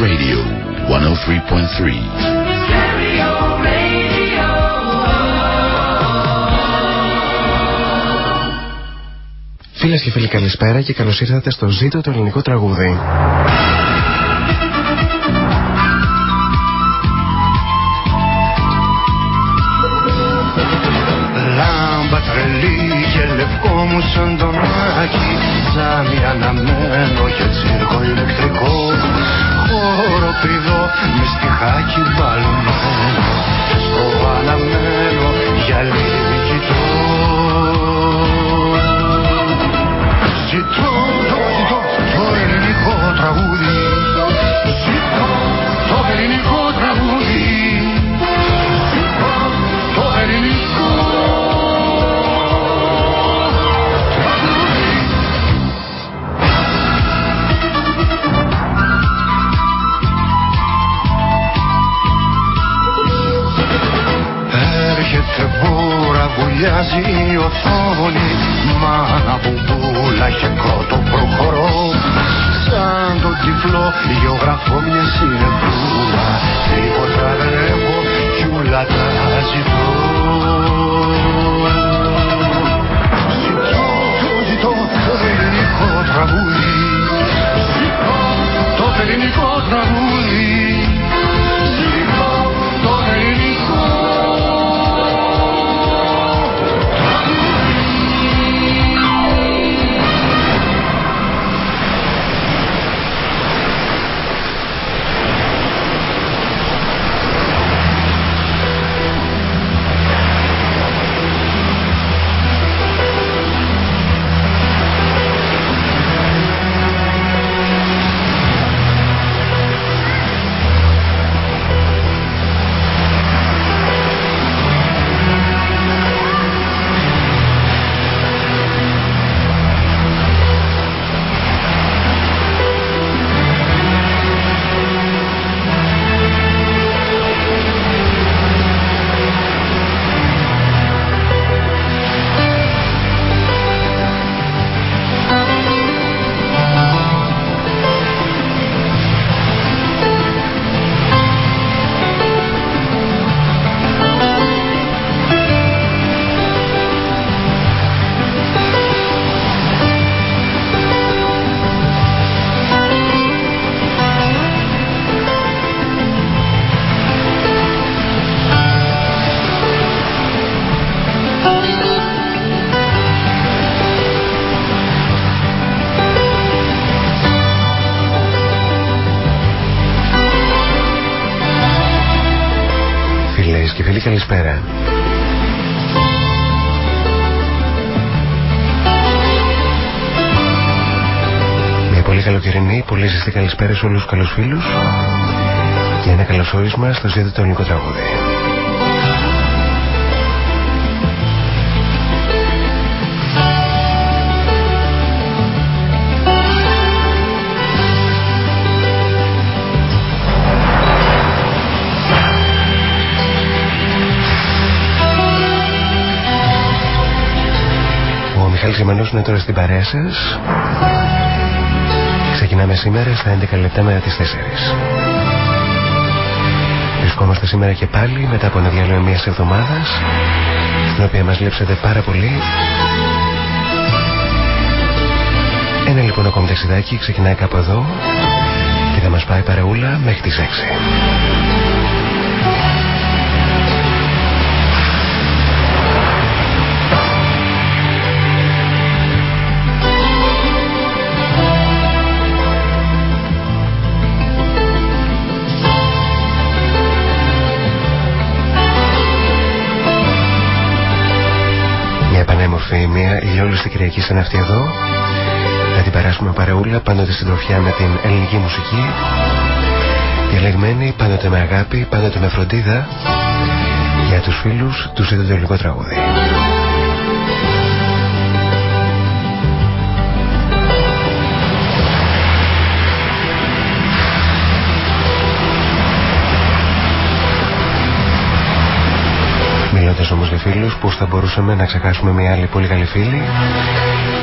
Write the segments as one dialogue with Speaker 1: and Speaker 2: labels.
Speaker 1: Radio 103.3.
Speaker 2: Φίλες και φίλοι, καλησπέρα και καλώς ήρθατε στο Ζήτο το ελληνικό τραγούδι.
Speaker 3: Λάμπα τρελή και λευκό μου σαν τον Άκη Τζάμι αναμένο και τσίρκο ηλεκτρικό Χώρο πηδό με στιχάκι μπαλωμένο Στο αναμένο για λίγη κοιτώ Ζητώ, το ζητώ, βουλιάζει η οθόνη Μάνα μπουμπούλα και κότο προχωρώ. Σαν τον τυφλό γεωγραφώ μια συνεπούλα Τίποτα δεν έχω κι ούλα τα ζητώ. Ζητώ, το ζητώ το ελληνικό τραγούδι. Ζητώ το ελληνικό τραγούδι
Speaker 2: Φίλες και φίλοι, καλησπέρα. Μια πολύ καλοκαιρινή, πολύ ζεστή καλησπέρα σε όλους τους καλούς φίλους και ένα καλωσόρισμα στο ζήτο το ελληνικό τραγούδι. Ο Μιχάλης Γεμανός είναι τώρα στην παρέα σας. Ξεκινάμε σήμερα στα 11 λεπτά μετά τις 4. Βρισκόμαστε σήμερα και πάλι μετά από ένα διάλογο μιας εβδομάδας στην οποία μας λείψατε πάρα πολύ. Ένα λοιπόν ακόμη ταξιδάκι ξεκινάει κάπου εδώ και θα μας πάει παρεούλα μέχρι τις 6. Μια πανέμορφη, μια ηλιόλουστη Κυριακή σαν αυτή εδώ. Θα την περάσουμε παρεούλα πάντοτε στην τροφιά με την ελληνική μουσική. Διαλεγμένη πάντοτε με αγάπη, πάντοτε με φροντίδα για τους φίλους τους ζήτω το ελληνικό τραγούδι. Μιλώντας όμως για φίλους πως θα μπορούσαμε να ξεχάσουμε μια άλλη πολύ καλή φίλη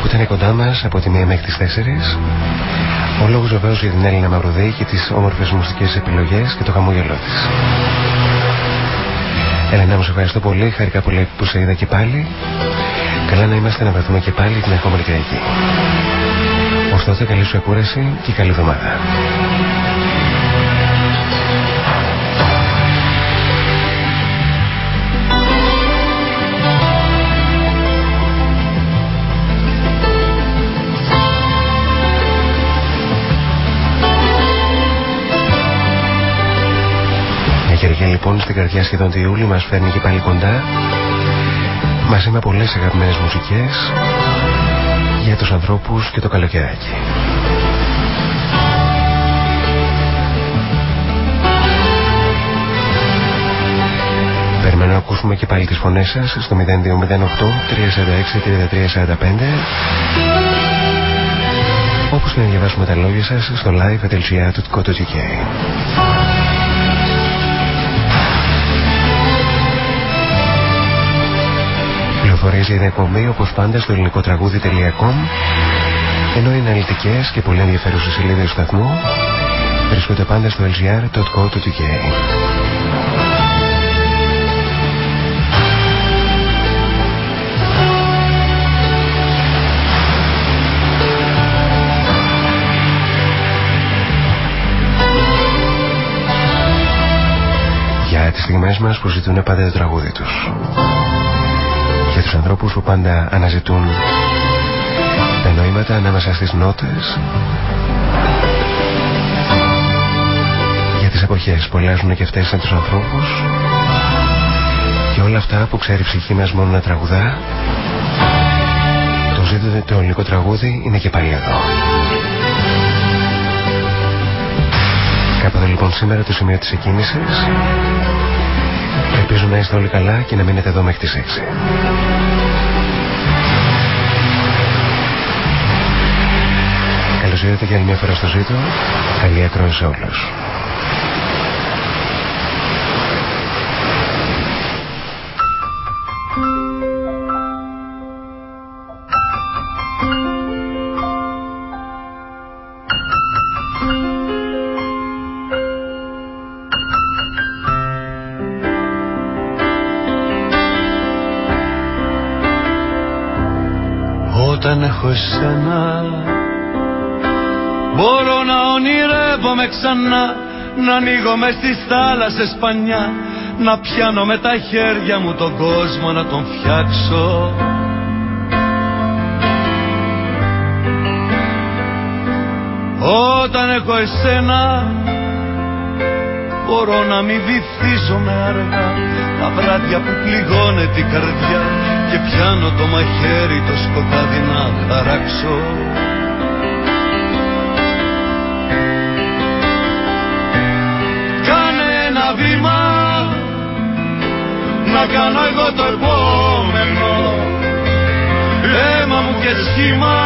Speaker 2: που ήταν κοντά μας από τη μία μέχρι τις 4. Ο λόγος βεβαίως για την Έλληνα Μαυροδέη και τις όμορφες μουσικές επιλογές και το χαμόγελό της. Ελένα μου σε ευχαριστώ πολύ, χαρικά πολύ που σε είδα και πάλι. Καλά να είμαστε να βρεθούμε και πάλι την ερχόμενη Κυριακή. Ως τότε καλή σου εκούραση και καλή εβδομάδα. Κυριακή λοιπόν στην καρδιά σχεδόν του Ιούλη μας φέρνει και πάλι κοντά. Μαζί με πολλές αγαπημένες μουσικές για τους ανθρώπους και το καλοκαιράκι. Περιμένω να ακούσουμε και πάλι τις φωνές σας στο 0208 346 3345 όπως και να διαβάσουμε τα λόγια σας στο live.gr.co.uk πληροφορίες για την εκπομπή όπως πάντα στο ελληνικό τραγούδι.com ενώ οι αναλυτικές και πολύ ενδιαφέρουσες σελίδες του σταθμού βρίσκονται πάντα στο lgr.co.uk Για τις στιγμές μας που ζητούν πάντα το τραγούδι τους. για τους ανθρώπους που πάντα αναζητούν τα νοήματα ανάμεσα στις νότες για τις εποχές που αλλάζουν και αυτές σαν τους ανθρώπους και όλα αυτά που ξέρει η ψυχή μας μόνο να τραγουδά. Το ζήτητο το ελληνικό τραγούδι είναι και πάλι εδώ. Κάποτε λοιπόν σήμερα το σημείο της εκκίνησης Ελπίζω να είστε όλοι καλά και να μείνετε εδώ μέχρι τις 6. Καλώς ήρθατε για άλλη μια φορά στο ζήτο. Καλή ακρόαση σε όλους.
Speaker 4: Ξανά Να ανοίγω μες στις θάλασσες πανιά Να πιάνω με τα χέρια μου τον κόσμο να τον φτιάξω. Όταν έχω εσένα Μπορώ να μην βυθίζομαι αργά. Τα βράδια που πληγώνεται η καρδιά Και πιάνω το μαχαίρι το σκοτάδι να χαράξω Να κάνω εγώ το επόμενο. Αίμα μου και σχήμα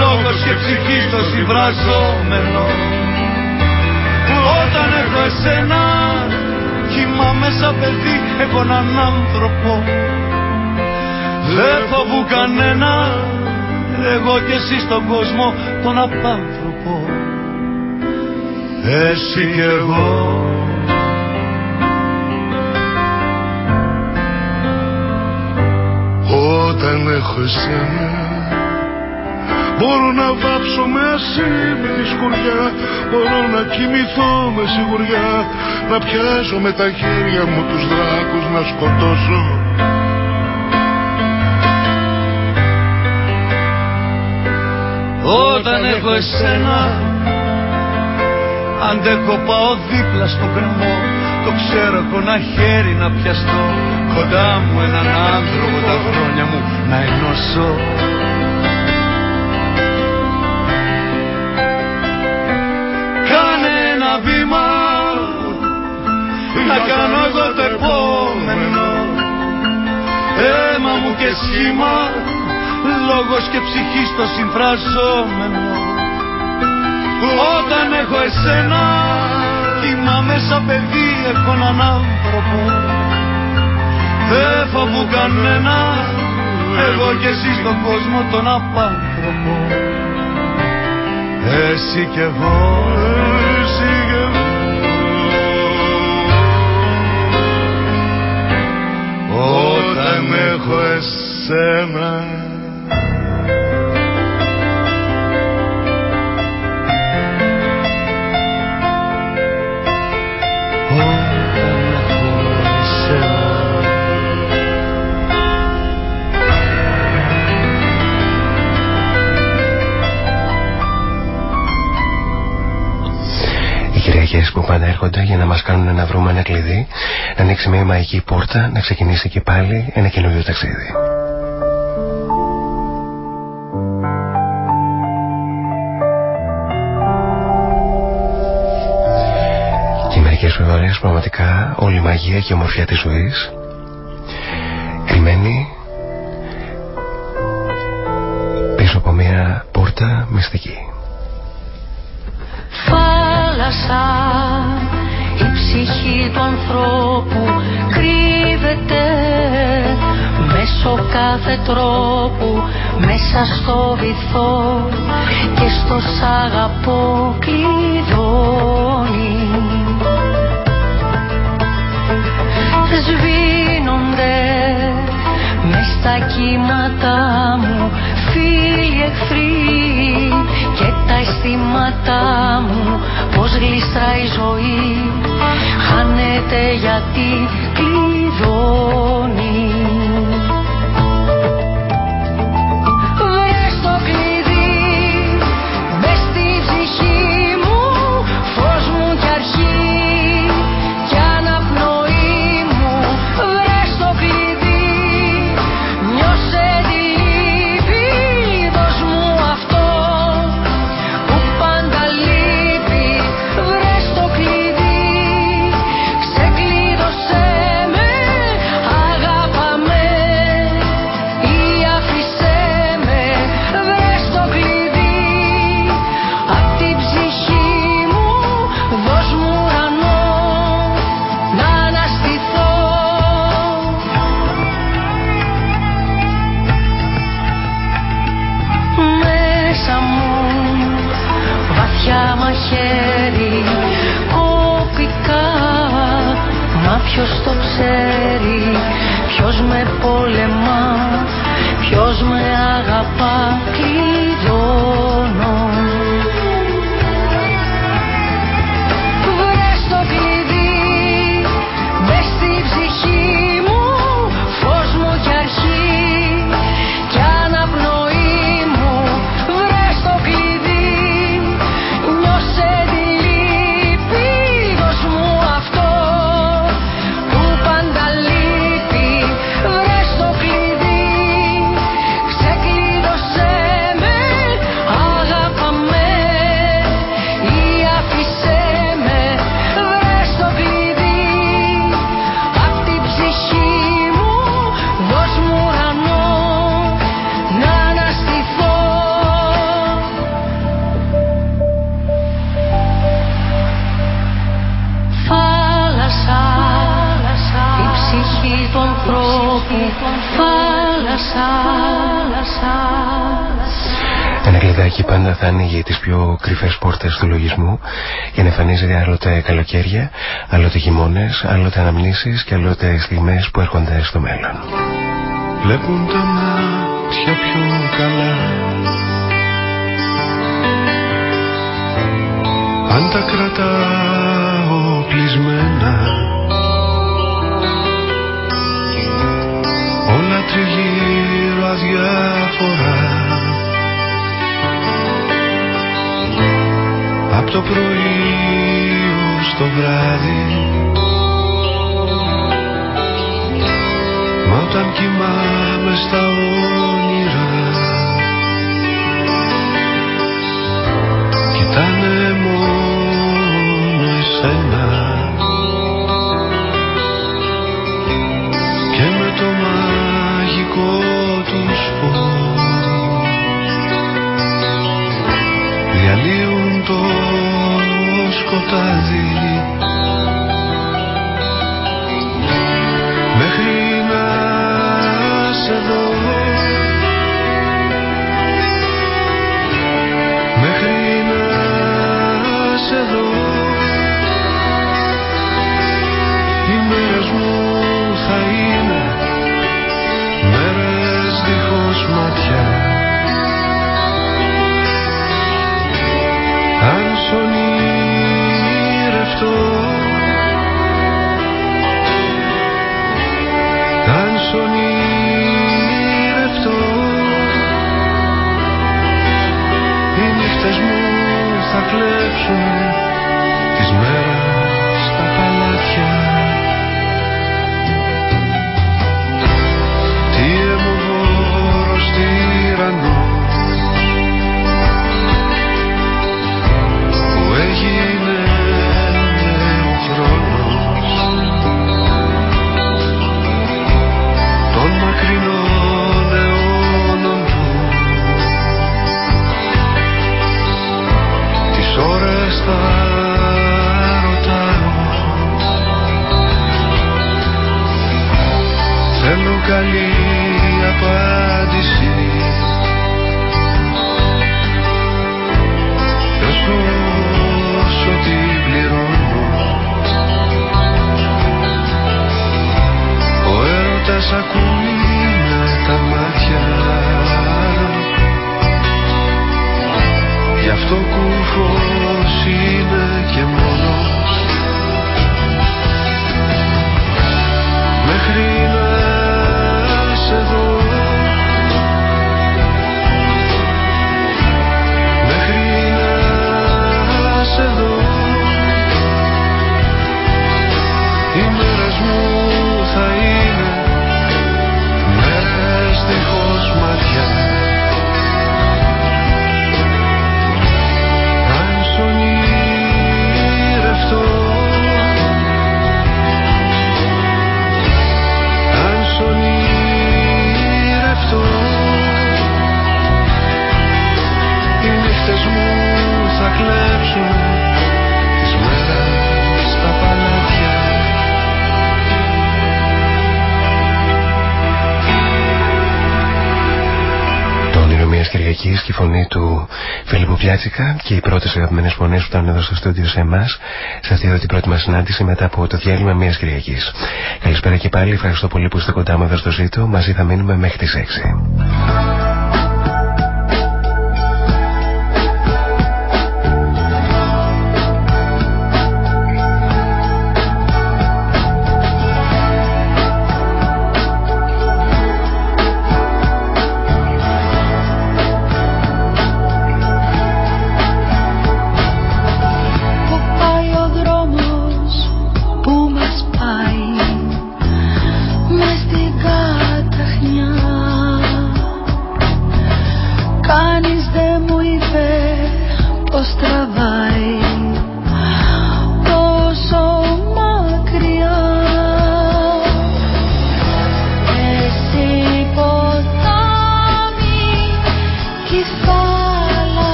Speaker 4: Λόγος και ψυχή στο συμβραζόμενο. Όταν έχω εσένα Κοιμάμαι σαν παιδί Έχω έναν άνθρωπο. Δεν φοβού κανένα Εγώ και εσύ στον κόσμο Τον απάνθρωπο. Εσύ και εγώ
Speaker 5: Όταν έχω εσένα. Μπορώ να βάψω με τη σκουριά Μπορώ να κοιμηθώ με σιγουριά Να πιάσω με τα χέρια μου τους δράκους να σκοτώσω.
Speaker 4: Όταν έχω εσένα Αντέχω πάω δίπλα στο κρεμό Το ξέρω έχω ένα χέρι να πιαστώ. Κοντά μου έναν άνθρωπο τα χρόνια μου να ενώσω. Να κάνω εγώ το επόμενο. Αίμα μου και σχήμα λόγος και ψυχή στο συμφραζόμενο. Όταν έχω εσένα κοιμάμαι σαν παιδί έχω έναν άνθρωπο. Δεν φοβού κανένα εγώ και εσύ στον κόσμο τον απάνθρωπο. Εσύ και εγώ, εσύ και εγώ. Όταν έχω εσένα
Speaker 6: Κυριακές που έρχονται για να μας κάνουν να βρούμε ένα κλειδί, να ανοίξει μια μαγική πόρτα, να ξεκινήσει και πάλι ένα καινούριο ταξίδι. Και μερικές ώρες πραγματικά όλη η μαγεία και η ομορφιά της ζωής χειμώνες, άλλοτε αναμνήσεις και άλλοτε στιγμές που έρχονται στο μέλλον.
Speaker 7: Βλέπουν τα μάτια πιο καλά Αν τα κρατάω κλεισμένα Όλα τριγύρω αδιάφορα Απ' το πρωί ως το βράδυ Μα όταν κοιμάμαι στα όνειρα Κοιτάνε μόνο εσένα και
Speaker 6: οι πρώτες αγαπημένες φωνές που ήταν εδώ στο στούντιο σε εμάς, σε αυτή εδώ την πρώτη μας συνάντηση μετά από το διάλειμμα μιας Κυριακής. Καλησπέρα και πάλι, ευχαριστώ πολύ που είστε κοντά μου εδώ στο ζήτο. Μαζί θα μείνουμε μέχρι τις 6.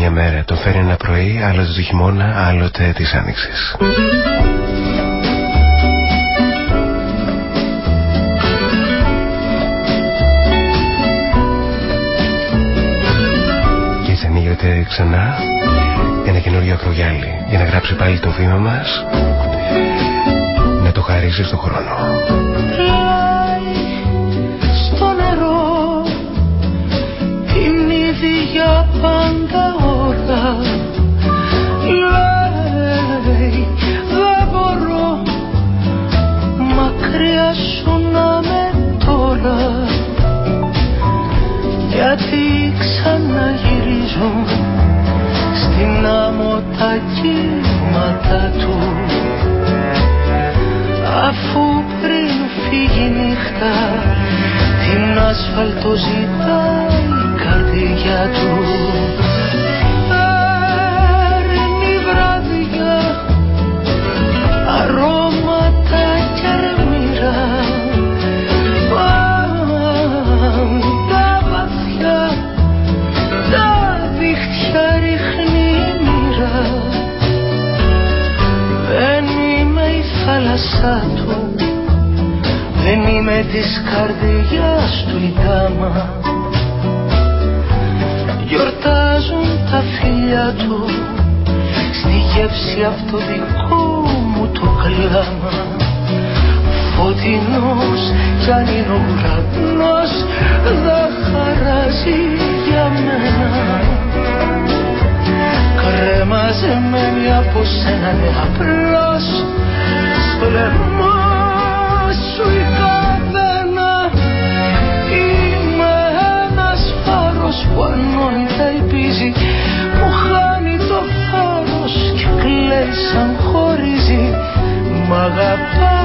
Speaker 2: Μια μέρα. Τον φέρει ένα πρωί, άλλοτε το χειμώνα, άλλοτε της άνοιξης. Και έτσι ανοίγεται ξανά ένα καινούριο ακρογιάλι για να γράψει πάλι το βήμα μας να το χαρίσει στον χρόνο.
Speaker 7: Άσφαλτο ζητάει η καρδιά του. Παίρνει βράδια αρώματα κι αρμύρα. Τα βαθιά τα δίχτυα ρίχνει η μοίρα. Δεν είμαι η θάλασσά του Δεν είμαι της καρδιάς γεύση αυτό δικό μου το κλάμα Φωτεινός κι αν είναι ο μ'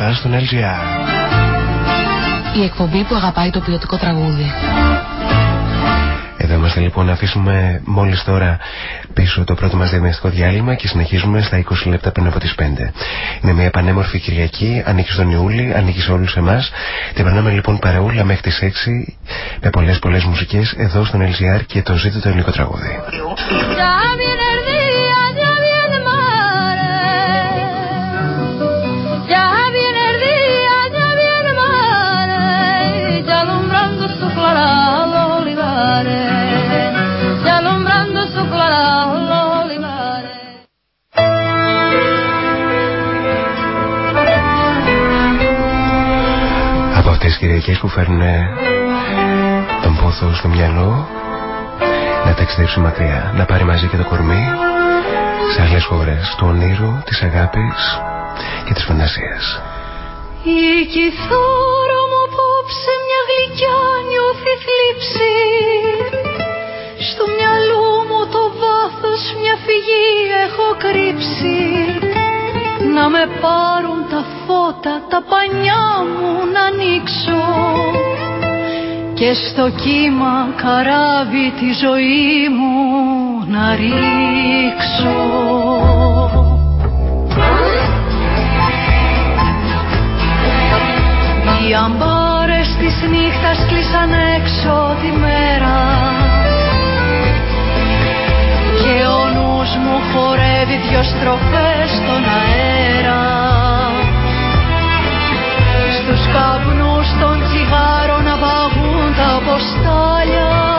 Speaker 2: 4 με 7 στον LGR.
Speaker 8: Η εκπομπή που αγαπάει το ποιοτικό τραγούδι.
Speaker 2: Εδώ είμαστε λοιπόν να αφήσουμε μόλις τώρα πίσω το πρώτο μας διαμεριστικό διάλειμμα και συνεχίζουμε στα 20 λεπτά πριν από τις 5. Είναι μια πανέμορφη Κυριακή, ανήκει στον Ιούλη, ανήκει σε όλους εμάς. Την περνάμε λοιπόν παρεούλα μέχρι τις 6 με πολλές πολλές μουσικές εδώ στον LCR και το ζήτητο ελληνικό τραγούδι. Κυριακές που φέρνουν τον πόθο στο μυαλό να ταξιδέψει μακριά, να πάρει μαζί και το κορμί σε άλλες χώρες του ονείρου, της αγάπης και της φαντασίας.
Speaker 6: Η κιθάρα μου απόψε μια γλυκιά νιώθει θλίψη Στο μυαλό μου το βάθος μια φυγή έχω κρύψει Να με πάρουν τα φώτα τα πανιά μου να ανοίξω. Και στο κύμα καράβι τη ζωή μου να ρίξω. Οι αμπάρες της νύχτας κλείσαν έξω τη μέρα. Και ο νους μου χορεύει δυο στροφές στον αέρα Στους καπνούς των τσιγάρων να παγούν τα ποστάλια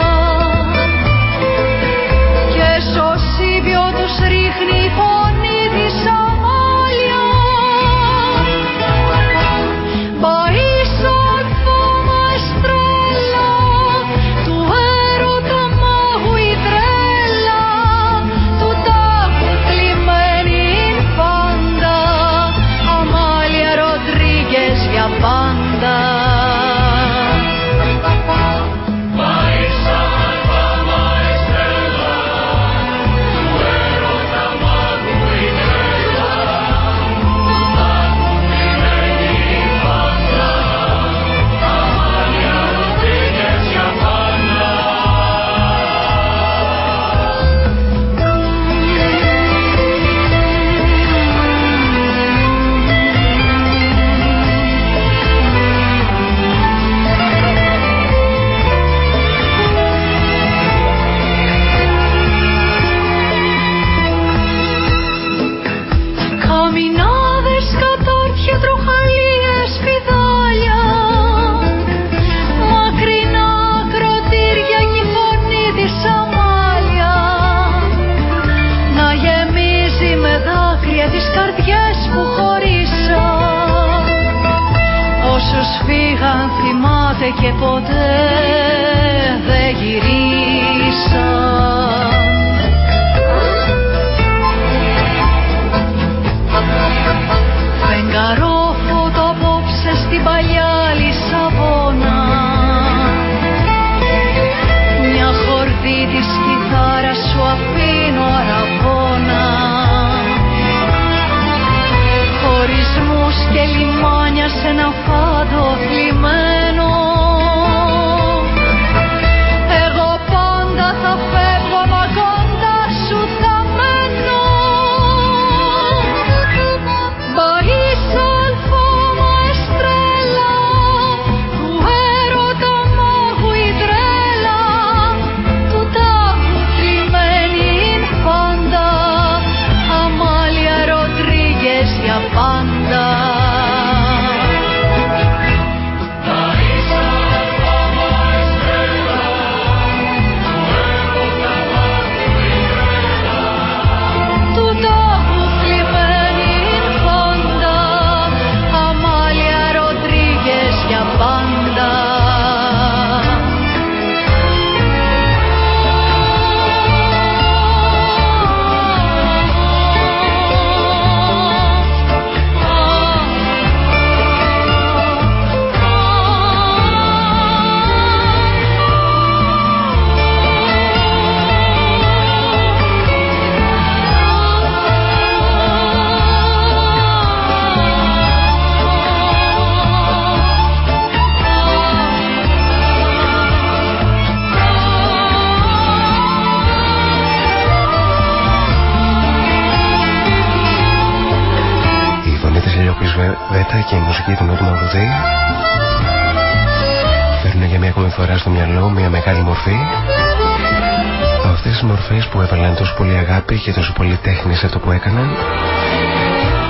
Speaker 2: τόσο πολύ τέχνη σε αυτό που έκαναν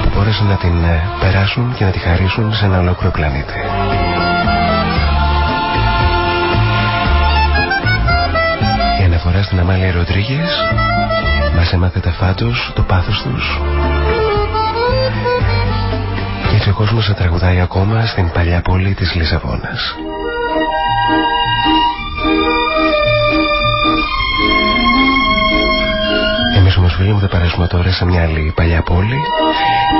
Speaker 2: που μπόρεσαν να την ε, περάσουν και να τη χαρίσουν σε ένα ολόκληρο πλανήτη. Η αναφορά στην Αμάλια Ροντρίγες μας έμαθε τα φάτος, το πάθος τους και Έτσι ο κόσμος τραγουδάει ακόμα στην παλιά πόλη της Λισαβόνας. Θα περάσουμε τώρα σε μια άλλη παλιά πόλη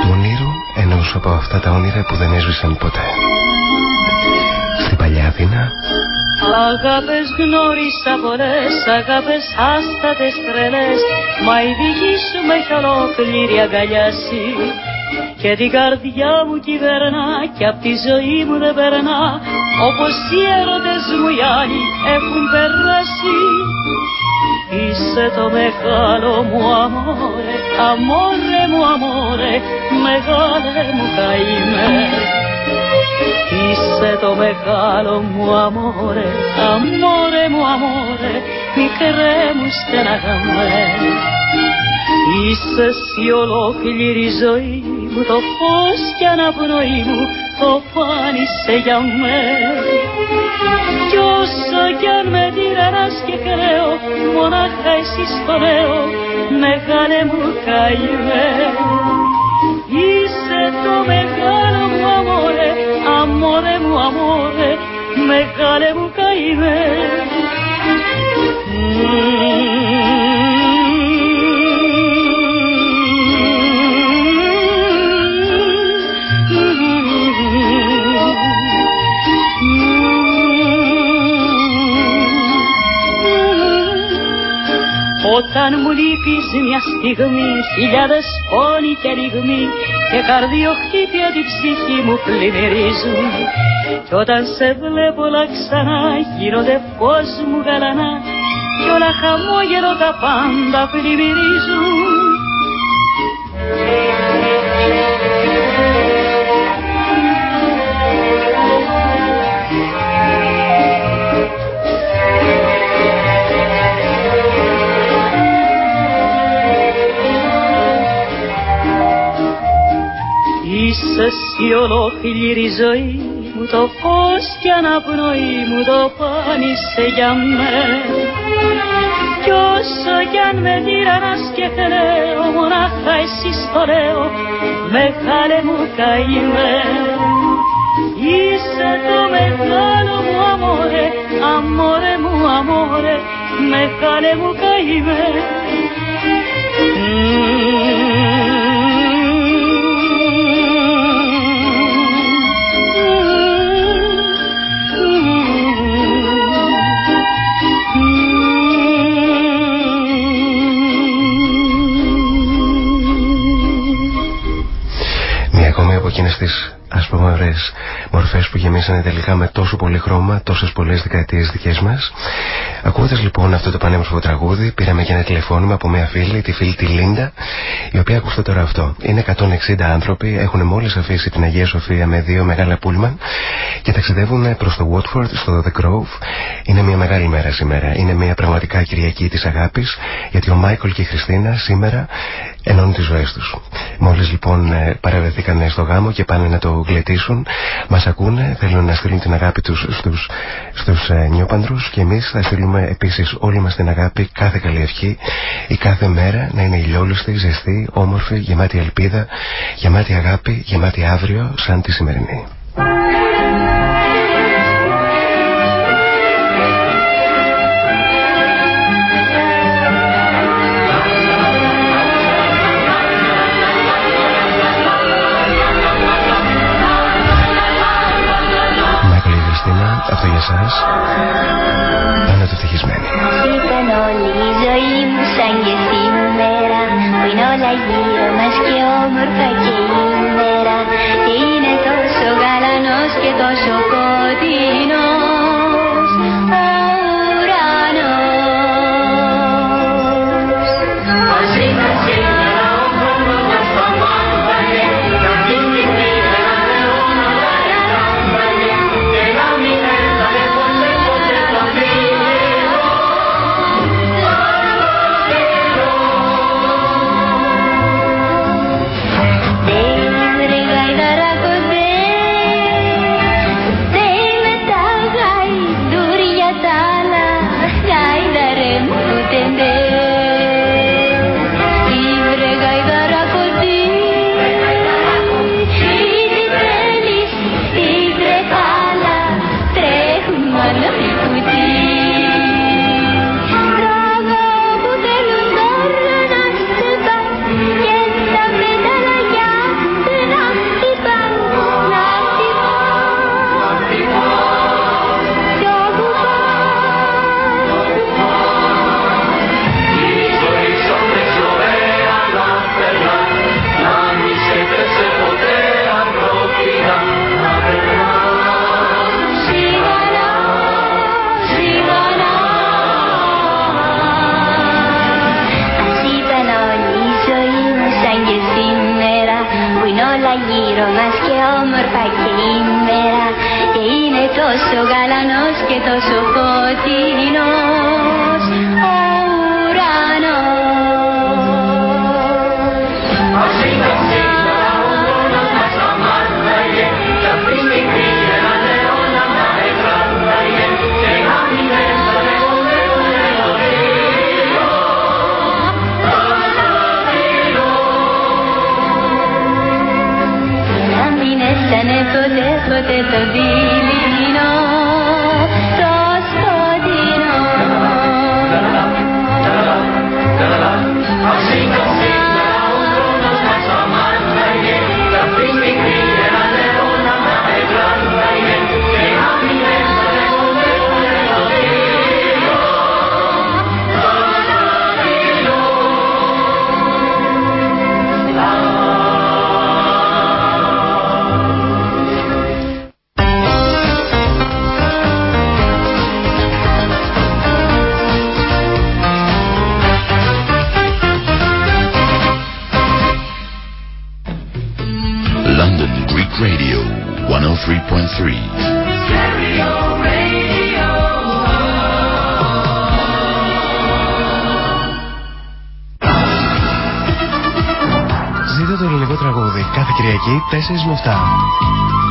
Speaker 2: του ονείρου ενός από αυτά τα όνειρα που δεν έσβησαν ποτέ. Στην παλιά Αθήνα.
Speaker 9: Αγάπες γνώρισα πολλές, αγάπες άστατες τρελές Μα η δική σου με έχει ολόκληρη αγκαλιάσει. Και την καρδιά μου κυβερνά και απ' τη ζωή μου δεν περνά Όπως οι έρωτες μου οι άλλοι έχουν περάσει Είσαι το μεγάλο μου αμόρε, αμόρε μου αμόρε, μεγάλε μου καημέ Είσαι το μεγάλο μου αμόρε, αμόρε μου αμόρε, μικρέ μου στεναγαμέ. Είσαι εσύ ολόκληρη ζωή μου, το φως κι αναπνοή μου, το πάνησε για μένα. Κι όσο κι αν με τυραννάς και κρέω, μονάχα εσύ στο λέω, μεγάλε μου καημέ. Είσαι το μεγάλο μου αμόρε, αμόρε μου αμόρε, μεγάλε μου καημέ. Όταν μου λείπεις μια στιγμή χιλιάδες πόνοι και λιγμοί και καρδιοχτύπια την ψυχή μου πλημμυρίζουν. Κι όταν σε βλέπω όλα ξανά γίνονται φως μου γαλανά κι όλα χαμόγελο τα πάντα πλημμυρίζουν Είσαι εσύ ολόκληρη ζωή μου το φως και αναπνοή μου το πάνησε για μένα. Κι όσο κι αν με τυραννάς και κλαίω μονάχα εσύ στο λέω μεγάλε μου καημέ Είσαι το μεγάλο μου αμόρε, αμόρε μου αμόρε, μεγάλε μου καημέ
Speaker 2: εκείνες τις ας πούμε ωραίες μορφές που γεμίσανε τελικά με τόσο πολύ χρώμα τόσες πολλές δεκαετίες δικές μας. Ακούγοντας λοιπόν αυτό το πανέμορφο τραγούδι πήραμε και ένα τηλεφώνημα από μια φίλη, τη φίλη τη Λίντα η οποία ακούστε τώρα αυτό είναι 160 άνθρωποι, έχουν μόλις αφήσει την Αγία Σοφία με δύο μεγάλα πούλμαν και ταξιδεύουν προς το Watford στο The Grove. Είναι μια μεγάλη μέρα σήμερα. Είναι μια πραγματικά Κυριακή της αγάπης γιατί ο Μάικολ και η Χριστίνα σήμερα ενώνουν τις ζωές τους. Μόλις λοιπόν ε, παραβρεθήκαν στο γάμο και πάνε να το γλετήσουν μας ακούνε, θέλουν να στείλουν την αγάπη τους στους, στους ε, νιόπαντρους και εμείς θα στείλουμε επίσης όλη μας την αγάπη κάθε καλή ευχή η κάθε μέρα να είναι ηλιόλουστη, ζεστή, όμορφη, γεμάτη ελπίδα γεμάτη αγάπη, γεμάτη αύριο σαν τη σημερινή αυτό για εσάς Πάνω το ευτυχισμένοι
Speaker 10: Ήταν όλη η ζωή μου σαν και σήμερα. Που είναι όλα γύρω μας και όμορφα και
Speaker 1: Radio 103.3.
Speaker 2: Ζείτε το ελληνικό τραγούδι κάθε Κυριακή 4 με 7.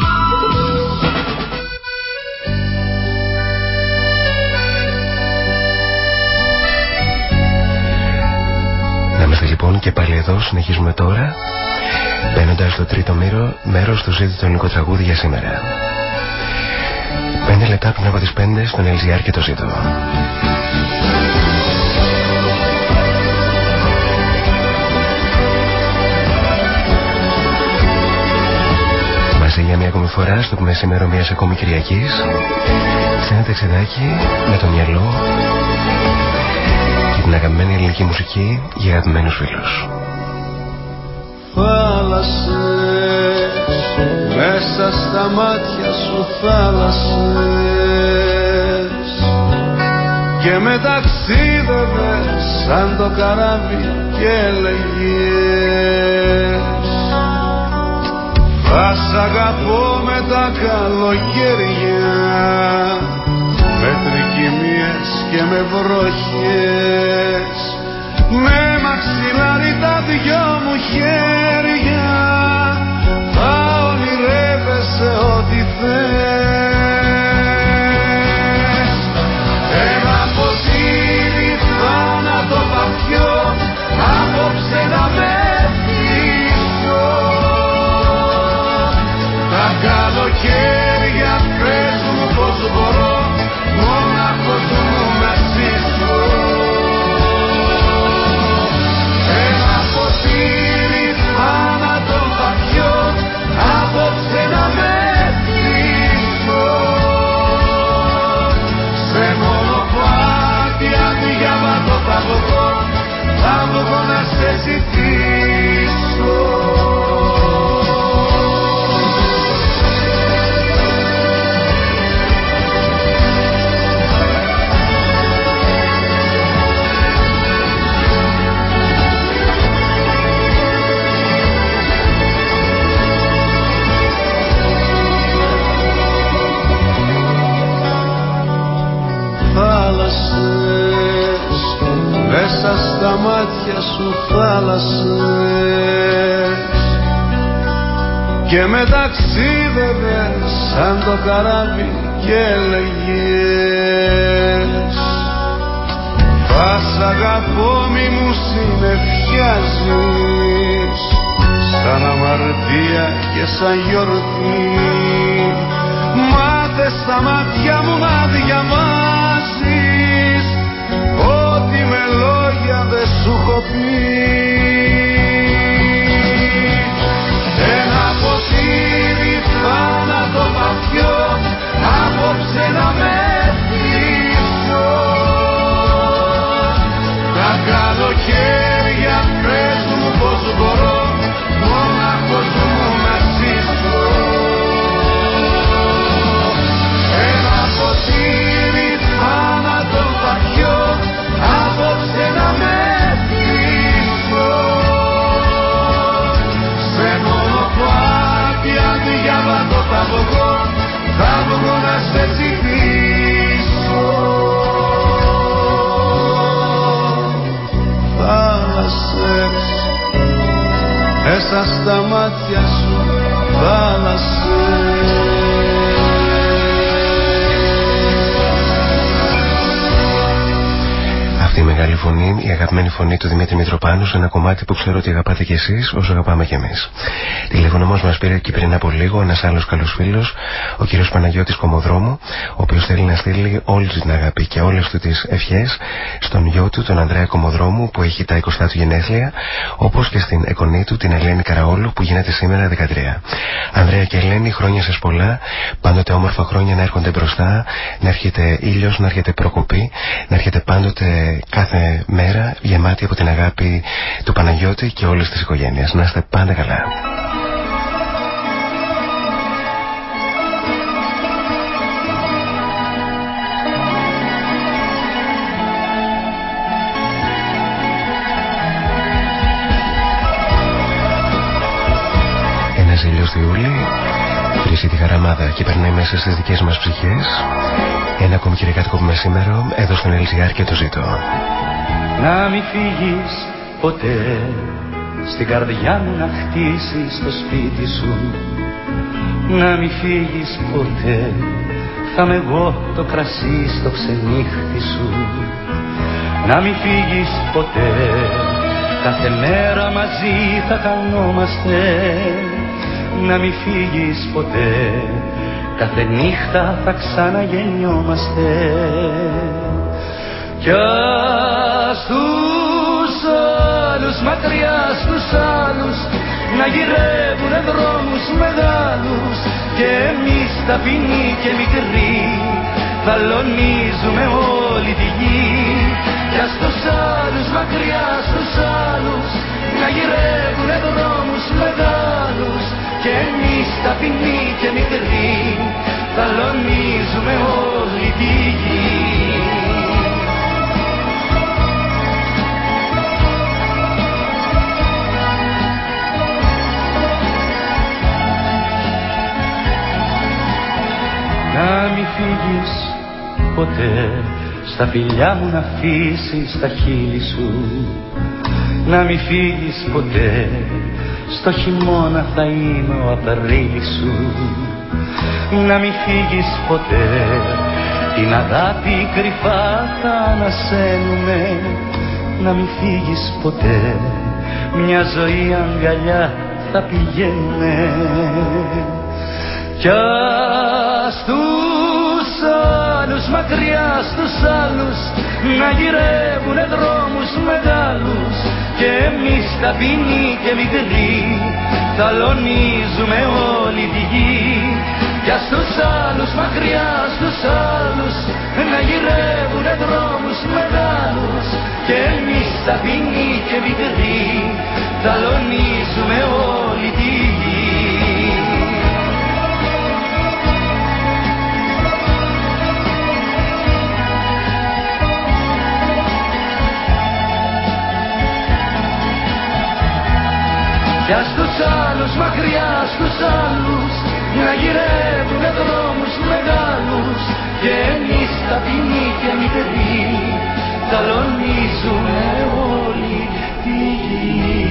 Speaker 2: Και πάλι εδώ, συνεχίζουμε τώρα Μπαίνοντας στο τρίτο μέρο, μέρος του ζήτητο ελληνικό τραγούδι για σήμερα. Πέντε λεπτά πριν από τις πέντε στον LGR και το ζήτω. Μαζί για μια ακόμη φορά στο μεσημέρο μιας ακόμη Κυριακής σε ένα ταξιδάκι με το μυαλό και την αγαπημένη ελληνική μουσική για αγαπημένους φίλους.
Speaker 4: θάλασσες μέσα στα μάτια σου θάλασσες και με ταξίδευες σαν το καράβι και έλεγες θα σ' αγαπώ με τα καλοκαίρια με τρικυμίες και με βροχές. Με μαξιλάρι τα δυο μάτια σου θάλασσες. Και με ταξίδευες σαν το καράβι και έλεγες θα σ' αγαπώ μη μου συνεφιάζεις. Σαν αμαρτία και σαν γιορτή. Μάθε στα μάτια μου να διαβάσεις σου μέσα στα μάτια σου
Speaker 2: Αυτή η μεγάλη φωνή, η αγαπημένη φωνή του Δημήτρη Μητροπάνου σε ένα κομμάτι που ξέρω ότι αγαπάτε κι εσείς όσο αγαπάμε κι εμείς. Τηλέφωνο μας πήρε και πριν από λίγο ένας άλλος καλός φίλος, ο κ. Παναγιώτης Κομοδρόμου, ο οποίος θέλει να στείλει όλη την αγάπη και όλες του τις ευχές στον γιο του, τον Ανδρέα Κομοδρόμου, που έχει τα 20 του γενέθλια, όπως και στην εκονή του, την Ελένη Καραόλου, που γίνεται σήμερα 13. Ανδρέα και Ελένη, χρόνια σας πολλά, πάντοτε όμορφα χρόνια να έρχονται μπροστά, να έρχεται ήλιος, να έρχεται προκοπή, να έρχεται πάντοτε κάθε μέρα γεμάτη από την αγάπη του Παναγιώτη και όλες τις οικογένειες. Να είστε πάντα καλά. Ένας ήλιος Ιούλη βρίζει τη χαραμάδα και περνάει μέσα στις δικές μας ψυχές ένα ακόμη κυριακάτικο που σήμερα. Εδώ στον Ελζιάρ και το ζήτω.
Speaker 11: Να μη φύγεις ποτέ. Στην καρδιά μου να χτίσεις το σπίτι σου. Να μη φύγεις ποτέ. Θα με εγώ το κρασί στο ξενύχτη σου. Να μη φύγεις ποτέ. Κάθε μέρα μαζί θα κανόμαστε Να μη φύγεις ποτέ κάθε νύχτα θα ξαναγεννιόμαστε. Κι ας τους άλλους μακριά στους άλλους να γυρεύουνε δρόμους μεγάλους. Και εμείς ταπεινοί και μικροί θαλονίζουμε όλη τη γη. Κι ας τους άλλους μακριά στους άλλους να γυρεύουνε δρόμους μεγάλους. Και εμείς ταπεινοί στα φιλιά μου να αφήσεις τα χείλη σου. Να μη φύγεις ποτέ. Στο χειμώνα θα είμαι ο απερίλης σου. Να μη φύγεις ποτέ. Την αγάπη κρυφά θα ανασένουμε. Να μη φύγεις ποτέ. Μια ζωή αγκαλιά θα πηγαίνουμε. Κι ας τους άλλους μακριά στους άλλους να γυρεύουνε δρόμους μεγάλους. Και εμείς ταπεινοί και μικροί θαλονίζουμε όλη τη γη. Για στους άλλους μακριά στους άλλους να γυρεύουνε δρόμους μεγάλους. Και εμείς ταπεινοί και μικροί θαλονίζουμε όλη Για στους άλλους μακριά στους άλλους να γυρεύουνε δρόμους μεγάλους και εμείς ταπεινοί και μικροί ταλονίζουμε όλη τη γη.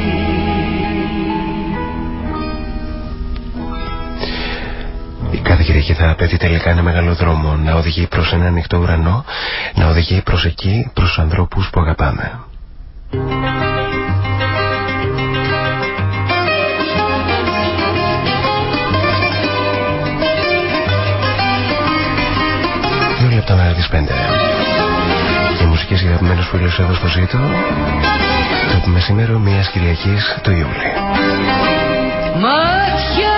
Speaker 2: Η κάθε Κυριακή θα απαιτεί τελικά ένα μεγάλο δρόμο να οδηγεί προς ένα ανοιχτό ουρανό, να οδηγεί προς εκεί, προς τους ανθρώπους που αγαπάμε. Λεπτά μέρα τις 5. Και μουσικές για αγαπημένους φίλους εδώ στο ζήτο το μεσημέρο μιας Κυριακής του Ιούλη.
Speaker 12: Μάτια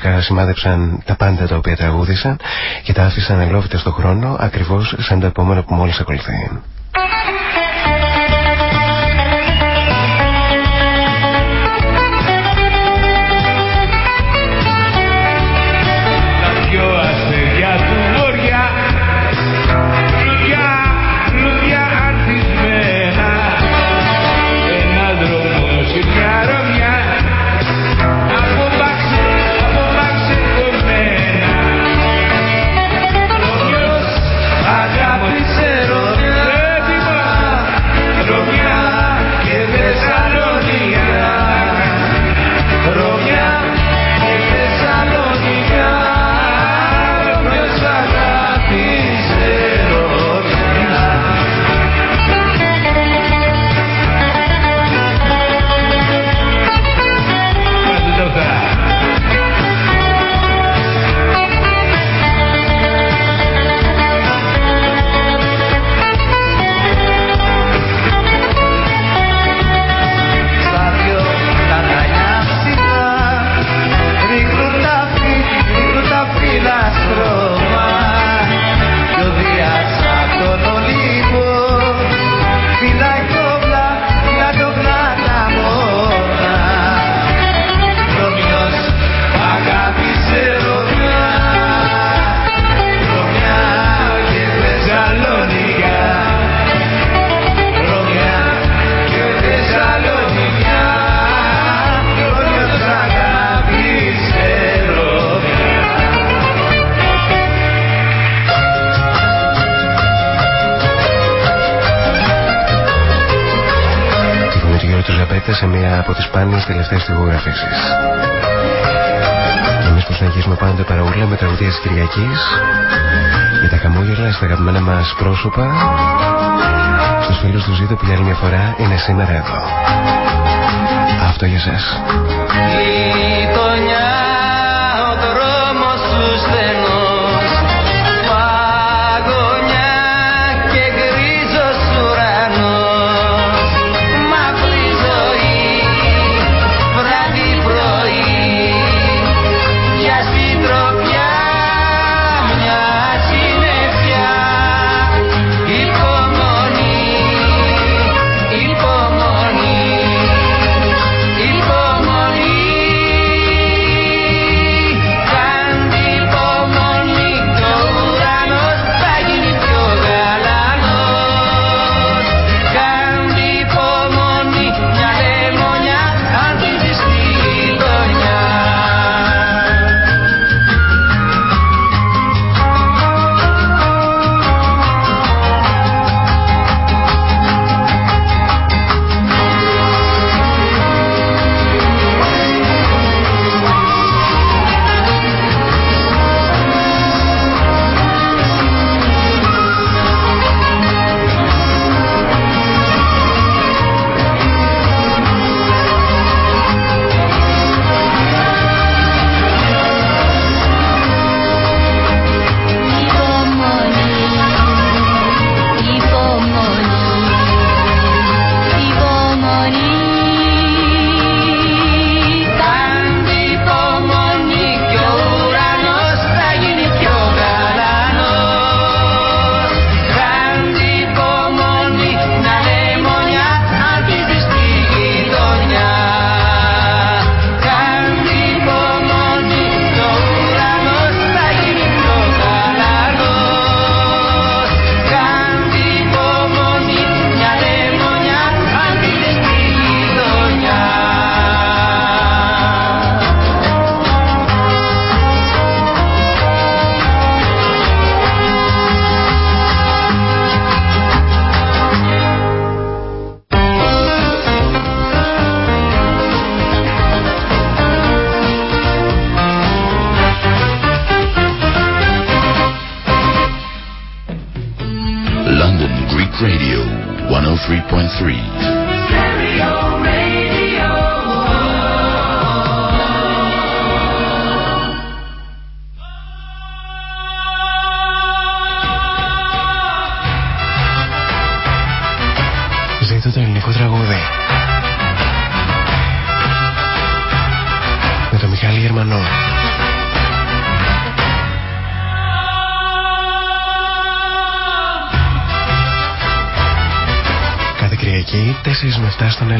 Speaker 2: τελικά σημάδεψαν τα πάντα τα οποία τραγούδησαν και τα άφησαν ελόφητα στον χρόνο ακριβώς σαν το επόμενο που μόλις ακολουθεί. Μανώλη του Ζαπέτα σε μία από τις σπάνιες τελευταίες τυχογραφήσεις. Και εμείς που συνεχίζουμε πάντα παραούλα με τραγουδία της Κυριακής για τα χαμόγελα στα αγαπημένα μας πρόσωπα στους φίλους του Ζήτου που για άλλη μια φορά είναι σήμερα εδώ. Αυτό για σας.
Speaker 13: Γειτονιά ο δρόμος σου στενός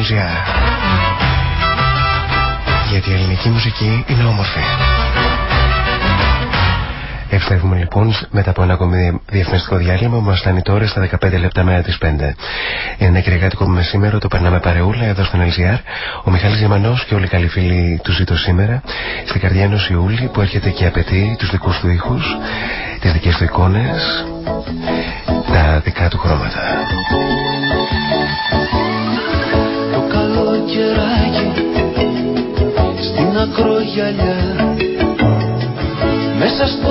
Speaker 2: με 7 στον LGR. Γιατί η ελληνική μουσική είναι όμορφη. Επιστρέφουμε λοιπόν μετά από ένα ακόμη διαφημιστικό διάλειμμα που μας φτάνει τώρα στα 15 λεπτά μέρα τη 5. Είναι ένα κυριακάτικο μεσήμερο, το περνάμε παρεούλα εδώ στον LGR. Ο Μιχάλης Γεμανός και όλοι οι καλοί φίλοι του ζήτω σήμερα. Στην καρδιά ενός Ιούλη που έρχεται και απαιτεί τους δικούς του ήχους, τις δικές του εικόνες, τα δικά του χρώματα.
Speaker 7: Στην ακρογιαλιά μέσα στο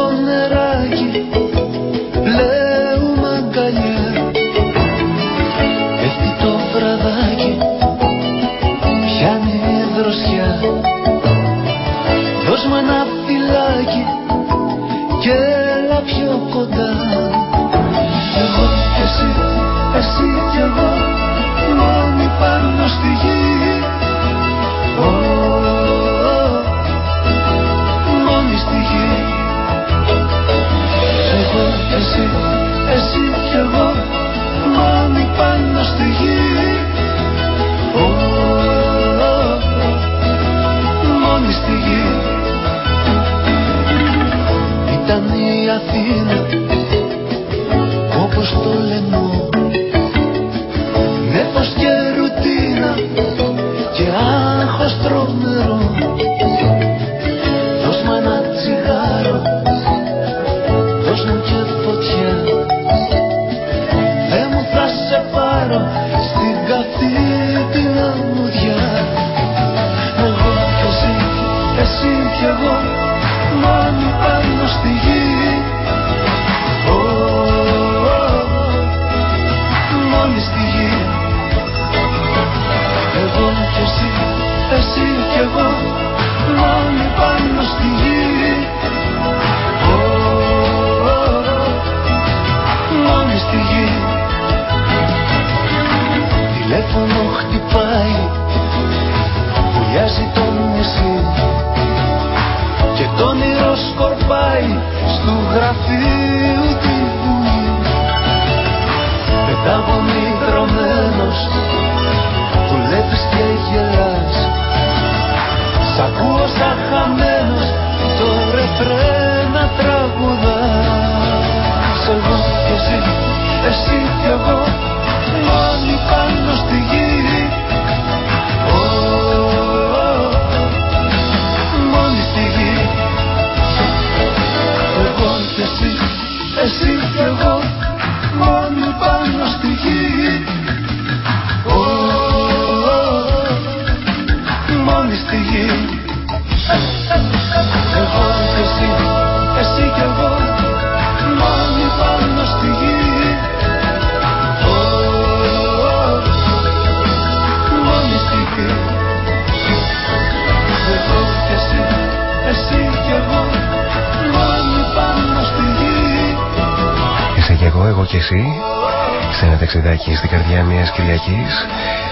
Speaker 2: ταξιδάκι στην καρδιά μιας Κυριακής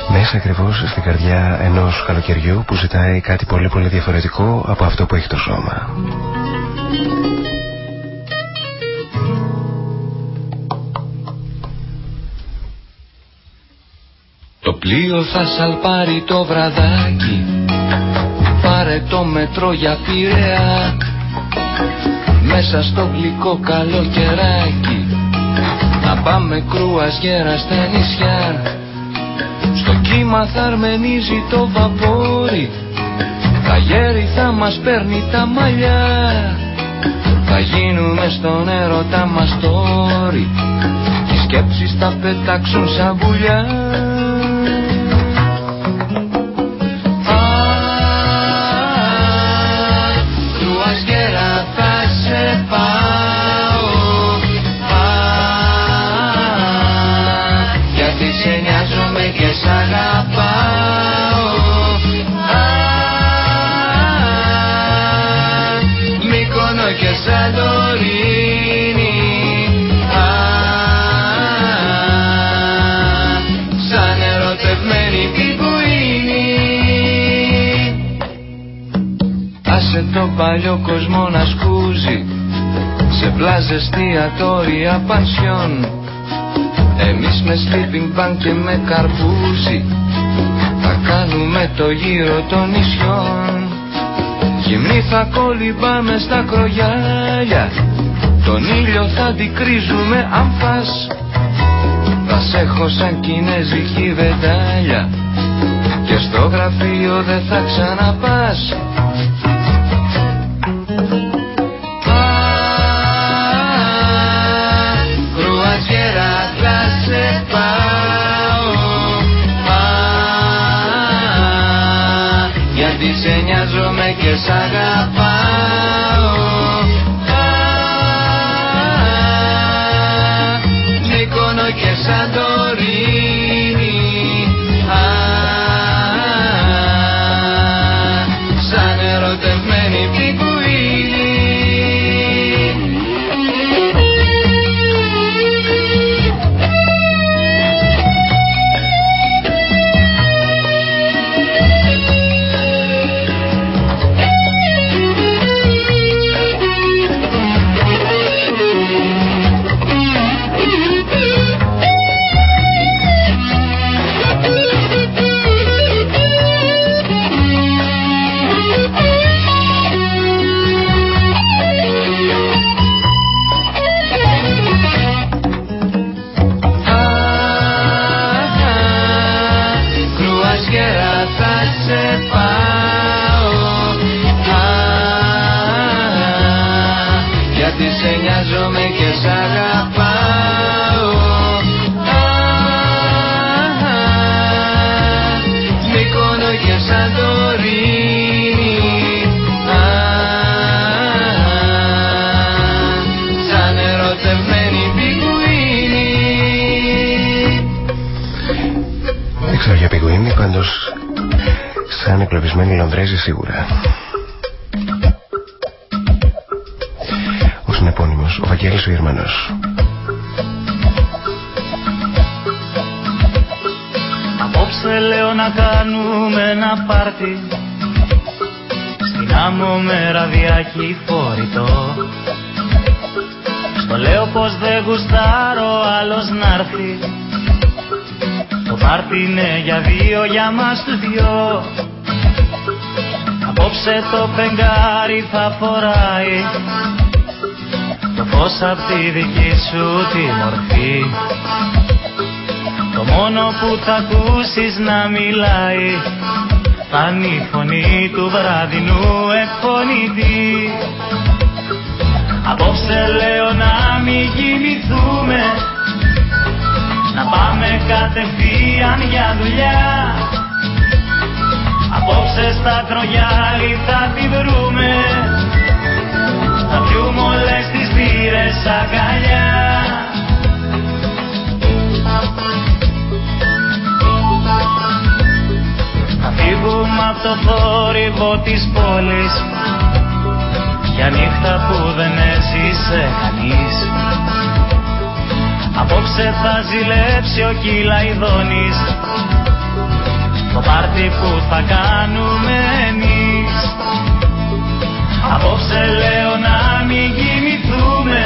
Speaker 2: μέσα ακριβώς στην καρδιά ενός καλοκαιριού που ζητάει κάτι πολύ πολύ διαφορετικό από αυτό που έχει το σώμα.
Speaker 13: Το πλοίο θα σαλπάρει το βραδάκι Πάρε το μετρό για Πειραιά Μέσα στο γλυκό καλοκαιράκι Να πάμε κρουαζιέρα στα νησιά. Στο κύμα θα αρμενίζει το βαπόρι. Τα γέρι θα μας παίρνει τα μαλλιά. Θα γίνουμε στον έρωτα μας τόρι Οι σκέψεις θα πετάξουν σαν πουλιά παλιό κόσμο να σκούζει. Σε πλάζες, εστιατόρια, πανσιόν. Εμείς με sleeping bag και με καρπούζι. Θα κάνουμε το γύρο των νησιών. Γυμνή θα κολυμπάμε στα κρογιάλια. Τον ήλιο θα αντικρίζουμε αν πας Θα σ' έχω σαν κινέζικη βεντάλια. Και στο γραφείο δεν θα ξαναπάς και σ' αγαπάω. Α, Μύκονο και Σαντορίνη
Speaker 4: το πενγκάρι θα φοράει. Το φως απ' τη δική σου τη μορφή. Το μόνο που θα ακούσεις να μιλάει. Θα είναι η φωνή του βραδινού εκφωνητή Απόψε λέω να μην κοιμηθούμε. Να πάμε κατευθείαν για δουλειά Απόψε στα τρογιά
Speaker 14: άλλη θα τη βρούμε. Θα πιούμε όλες τις μπύρες αγκαλιά. Θα φύγουμε από το θόρυβο της πόλης. Για νύχτα που δεν έζησε κανείς. Απόψε θα ζηλέψει ο Κυλαϊδόνης. Το πάρτι που θα κάνουμε εμείς. Απόψε λέω να μην κοιμηθούμε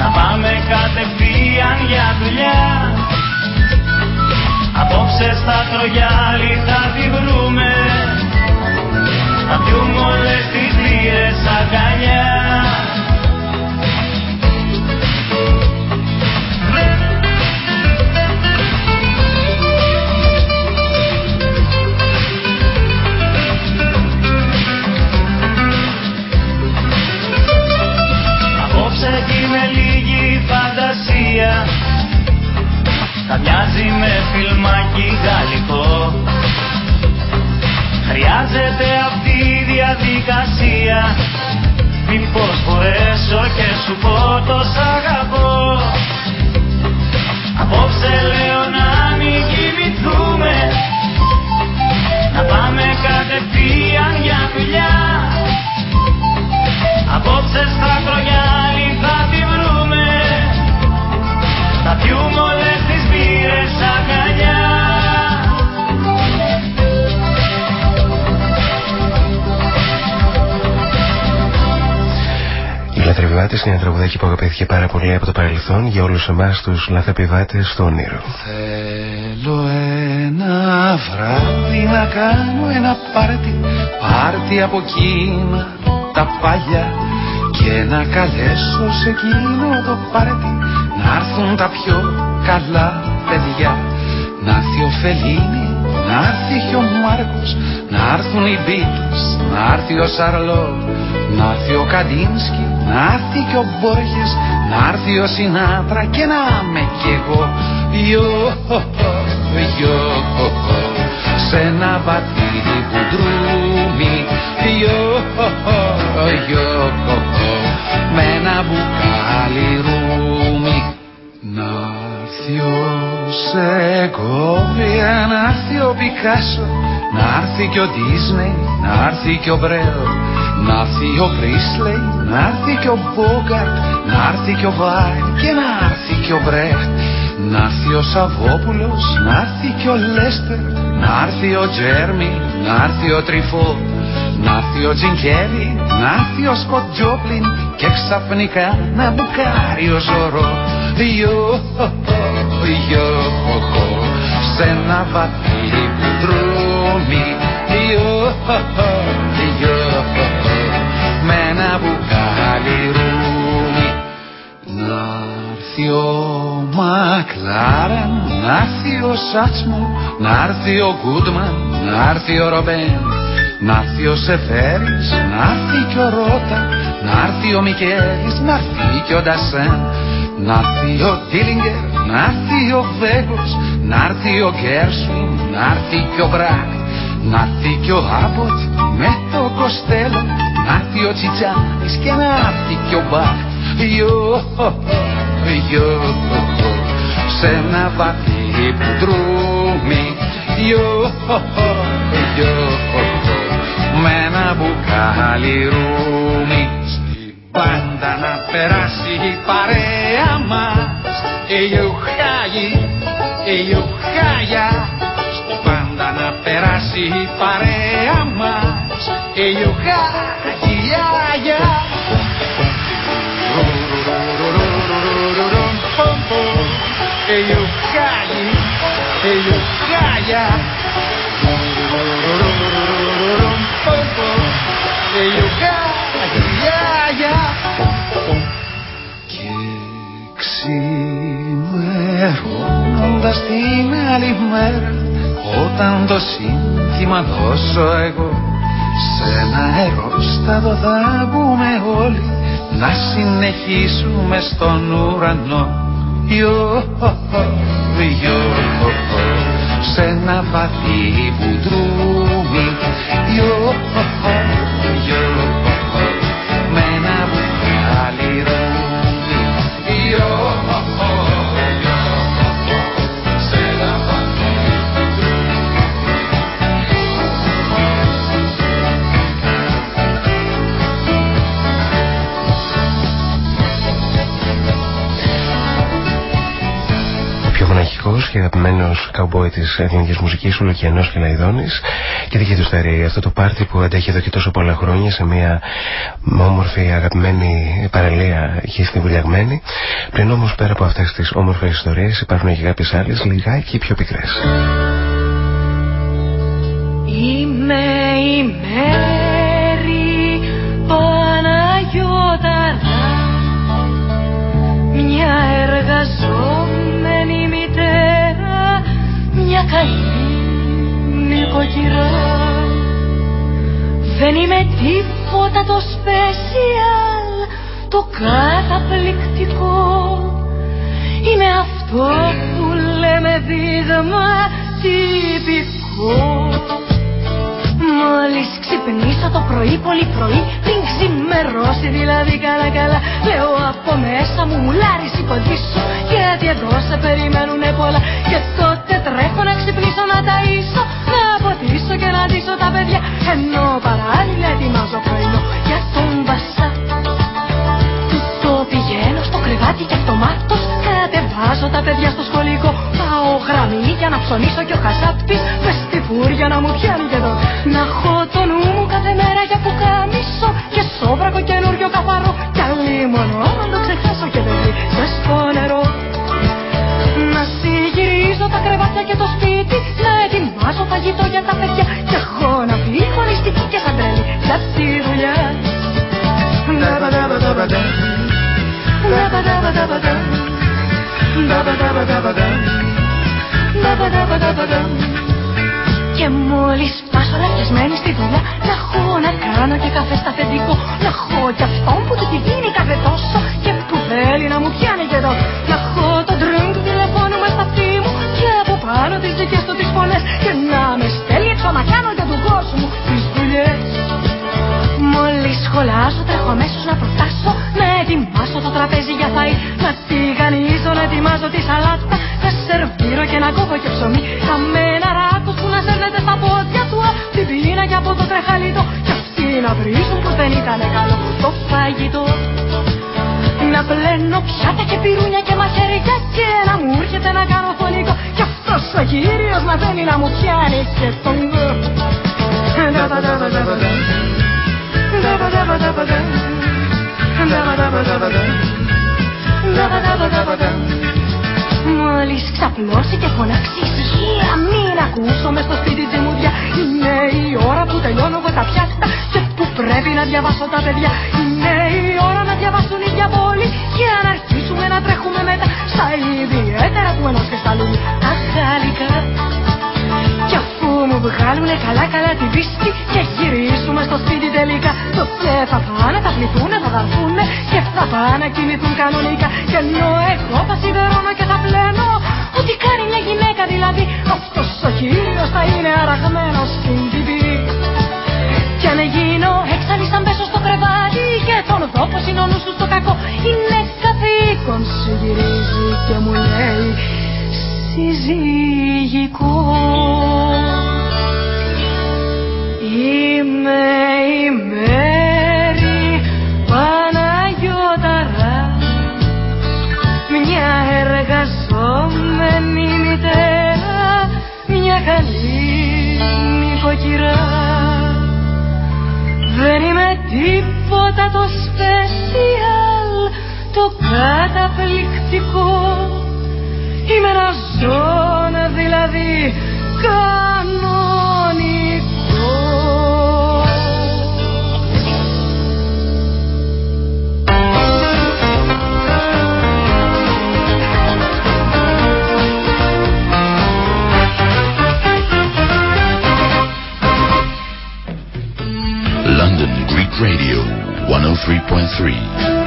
Speaker 14: Να πάμε κατευθείαν για δουλειά. Απόψε στα τρογιάλι θα τη βρούμε. Θα πιούμε όλες τις μπύρες αγκαλιά σου πω το σ' αγαπώ. Απόψε λέω
Speaker 2: Οι λαθρεπιβάτες είναι ένα τραγουδάκι που αγαπήθηκε πάρα πολύ από το παρελθόν για όλους εμάς τους λαθρεπιβάτες στο όνειρο.
Speaker 5: Θέλω ένα βράδυ να κάνω ένα πάρτι Πάρτι από εκείνα τα παλιά Και να καλέσω σε εκείνο το πάρτι Να έρθουν τα πιο καλά παιδιά Να έρθει ο Φελίνη, να έρθει και ο Μάρκος Να έρθουν οι Beatles, να έρθει ο Σαρλότ Να έρθει ο Καντίνσκι, να έρθει και ο Μπόργες Να έρθει ο Σινάτρα και να είμαι κι εγώ. Ιω, γιο σε ένα βατήρι που δρούμει γιο, γιο με ένα μπουκάλι ρούμι. Να έρθει ο Σεκόβια, να έρθει ο Πικάσο να έρθει και ο Ντίσνεϊ, να έρθει και ο Μπρέλ να έρθει ο Πρίσλεϊ, να έρθει και ο Μπόγκαρτ να έρθει και ο Βάιν και να έρθει και ο Μπρέχτ. Να έρθει ο Σαββόπουλος, να έρθει και ο Λέστερ να έρθει ο Τζέρμι, να έρθει ο Τριφό να έρθει ο Τζινκέλη, να έρθει ο Σκοτ Τζόπλιν και ξαφνικά να μπουκάρει ο Ζωρό. Ιω, ιω, σε ένα βατήρι που δρούμει Ιω, ιω, με ένα μπουκάλι ρούμι να έρθει ο Μακλάραν, να έρθει ο Σάτσμο, να έρθει ο Γκούντμαν, να έρθει ο Ρομπέν, να έρθει ο Σεφέρης, να έρθει και ο Ρότα, να έρθει ο Μικέλης, να έρθει και ο Ντασέν, να έρθει ο Τίλιγκερ, να έρθει ο Βέγκος, να έρθει ο Γκέρσουιν, να έρθει και ο Μπράκ, να έρθει και ο Άμποτ με το Κοστέλο, να έρθει ο Τσιτσάνης και να έρθει και ο Μπαχ. Ιω, γιο σε ένα βαθύ που δρούμει γιο, γιο με ένα μπουκάλι ρούμι. Στην πάντα να περάσει η παρέα μας. Ιουχάγι, Ιουχάγια στην πάντα να περάσει η παρέα μας Ιουχάγι, Άγια Ιουχάγι, Ιουχάγια Ιουχάγια Και ξημερώνοντας την άλλη μέρα Όταν το σύνθημα δώσω εγώ σε ένα αερόστατο θα μπούμε όλοι να συνεχίσουμε στον ουρανό. Ιω, ιω, σε ένα βαθύ που δρούμε
Speaker 13: Yo,
Speaker 2: πιο μοναχικός και αγαπημένος καουμπόι της ελληνικής μουσικής, ο Λουκιανός και Λαϊδόνης και δική του στερή αυτό το πάρτι που αντέχει εδώ και τόσο πολλά χρόνια σε μια όμορφη αγαπημένη παραλία χίστη βουλιαγμένη. Πριν όμως πέρα από αυτές τις όμορφες ιστορίες υπάρχουν και κάποιες άλλες λιγάκι πιο πικρές.
Speaker 6: Είμαι η Μέρη Παναγιώταρα Μια εργαζόμενη μητέρα Μια καλή νοικοκυρά. Δεν είμαι τίποτα το special Το καταπληκτικό. Είμαι αυτό που λέμε δείγμα τυπικό Μόλις ξυπνήσω το πρωί πολύ πρωί Πριν ξημερώσει δηλαδή καλά καλά Λέω από μέσα μου μουλάρι σηκωθήσω Γιατί εδώ σε περιμένουνε πολλά Και τότε τρέχω να ξυπνήσω να ταΐσω Να ποτίσω και να ντύσω τα παιδιά. Ενώ παράλληλα ετοιμάζω πρωινό για τον βασά. Του το πηγαίνω στο κρεβάτι και αυτομάτως Κατεβάζω τα παιδιά στο σχολικό. Πάω γραμμή για να ψωνίσω και ο χασάπης Με στη φούρια να μου πιάνει και εδώ. Να έχω το νου μου κάθε μέρα για που κάμισο Και σόβρακο καινούριο καθαρό. Κι άλλη μόνο να το ξεχάσω και παιδί Και στο νερό. Να συγυρίζω τα κρεβάτια και το σπίτι. Να ετοιμάζω φαγητό για τα παιδιά. Κι εγώ να φύγω νηστική και σαν τρέλη. Για τη δουλειά. Νταμπανταμπανταμπαντά. Νταμπανταμπανταμπαντά. Νταμπανταμπανταμπαντά. Νταμπανταμπανταμπαντά. Και μόλις φτάσω λαχιασμένη στη δουλειά Να έχω να κάνω και καφέ στα αφεντικό Να έχω κι αυτόν που του τη δίνει κάθε τόσο Και που θέλει να μου πιάνει και εδώ Να έχω το ντρινγκ του τηλεφώνου μες στα αυτή μου Και από πάνω τις δικές του τις φωνές. Και να με στέλνει έξω να κάνω για του κόσμου τις δουλειές Μόλις σχολάσω τρέχω αμέσως να προτάσω. Να ετοιμάσω το τραπέζι για φαΐ. Να τηγανίζω, να ετοιμάζω τη σαλάτα. Να σερβίρω και να κόβω και ψωμί. Καμένα ράκος που να σέρνεται στα πόδια του. Απ' την πείνα και από το τρεχαλίτο. Κι αυτοί να βρίζουν πως δεν ήταν καλό το φαγητό. Να πλένω πιάτα και πυρούνια και μαχαίρια Και να μου έρχεται να κάνω φωνικό. Κι αυτός ο κύριος να θέλει να μου πιάνει και τον Μόλις ξαπλώσει και φωνάξει ησυχία Μην ακούσω μες στο σπίτι τζιμούδια Είναι η ώρα που τελειώνω εγώ τα πιάτα Και που πρέπει να διαβάσω τα παιδιά. Είναι η ώρα να διαβάσουν οι διαβόλοι Και να αρχίσουμε να τρέχουμε μετά Στα ιδιαίτερα του ενός και στα μου βγάλουνε καλά καλά την πίστη Και γυρίσουμε στο σπίτι τελικά. Τότε θα πάνε, θα πληθούνε, θα δαρθούνε Και θα πάνε να κοιμηθούν κανονικά. Και ενώ εγώ θα σιδερώνω και θα πλένω Ό,τι κάνει μια γυναίκα δηλαδή Αυτός ο κύριος θα είναι αραγμένος στην τύπη Κι αν γίνω έξαλλη σαν πέσω στο κρεβάτι Και τον δω πως είναι ο νους του στο κακό Είναι καθήκον συγυρίζει και μου λέει συζυγικό Είμαι η Μέρη Παναγιώταρα. Μια εργαζόμενη μητέρα Μια καλή νοικοκυρά. Δεν είμαι τίποτα το special Το καταπληκτικό. Είμαι ένα ζώνα δηλαδή κανονικό
Speaker 1: Radio 103.3.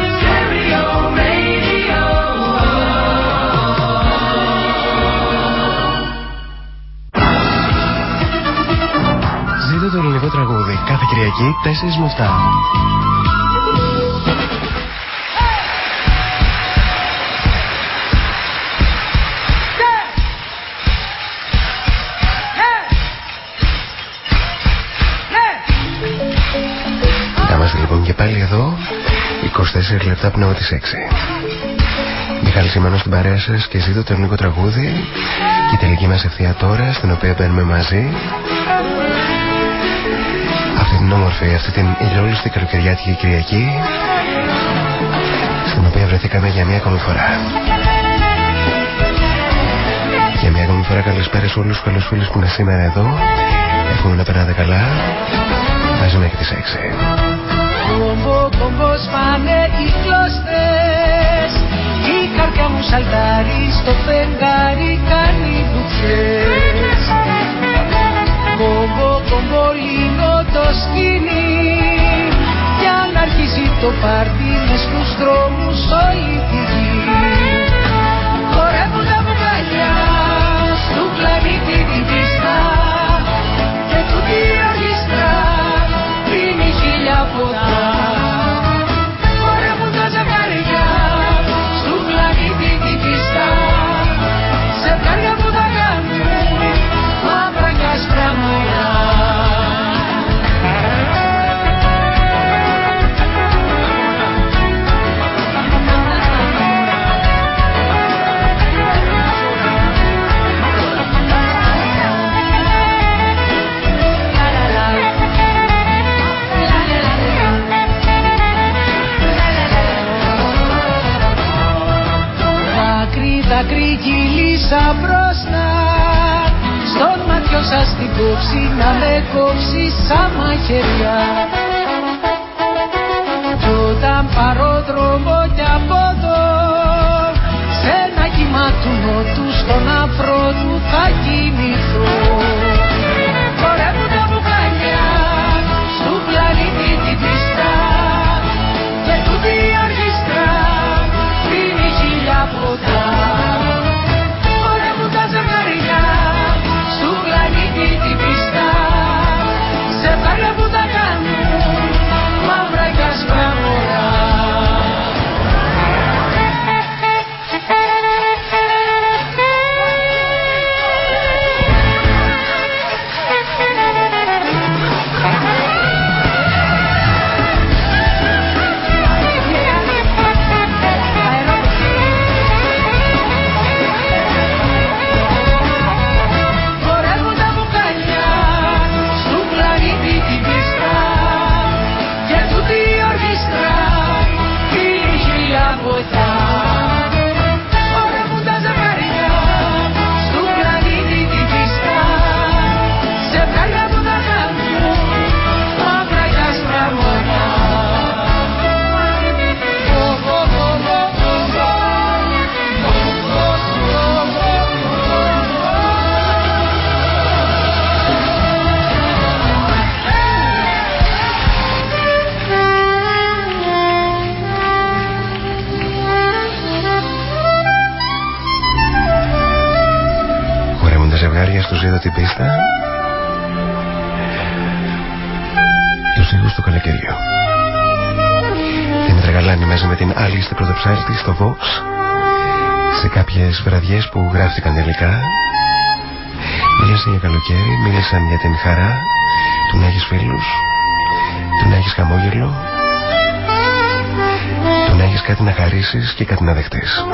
Speaker 2: το ελληνικό τραγούδι. Κάθε Κυριακή 4 με 7. 24 λεπτά πνεύμα τις 6 Μιχάλης Σιμάνος στην παρέα σας και ζήτω το ελληνικό τραγούδι και η τελική μας ευθεία τώρα στην οποία μπαίνουμε μαζί αυτή την όμορφη, αυτή την ηλιόλουστη καλοκαιριάτικη Κυριακή στην οποία βρεθήκαμε για μια ακόμη φορά. Για μια ακόμη φορά καλησπέρα σε όλους τους καλούς φίλους που είναι σήμερα εδώ. Εύχομαι να περνάτε καλά. Μαζί μέχρι τις 6.
Speaker 15: Κομπό, κομπό σπάνε καρδιά μου σαλτάρει στο φεγγάρι κάνει βουτσές Κομπό, κομπό λύνω το σκηνή Για να αρχίσει το πάρτι μες στους δρόμους όλη κύλησα μπροστά Στον μάτιο σας την κόψη να με κόψει σαν μαχαιριά. Κι όταν πάρω δρόμο κι από
Speaker 2: για καλοκαίρι, μίλησαν για την χαρά Του να έχεις φίλους Του να έχεις χαμόγελο Του να έχεις κάτι να χαρίσεις και κάτι να δεχτείς.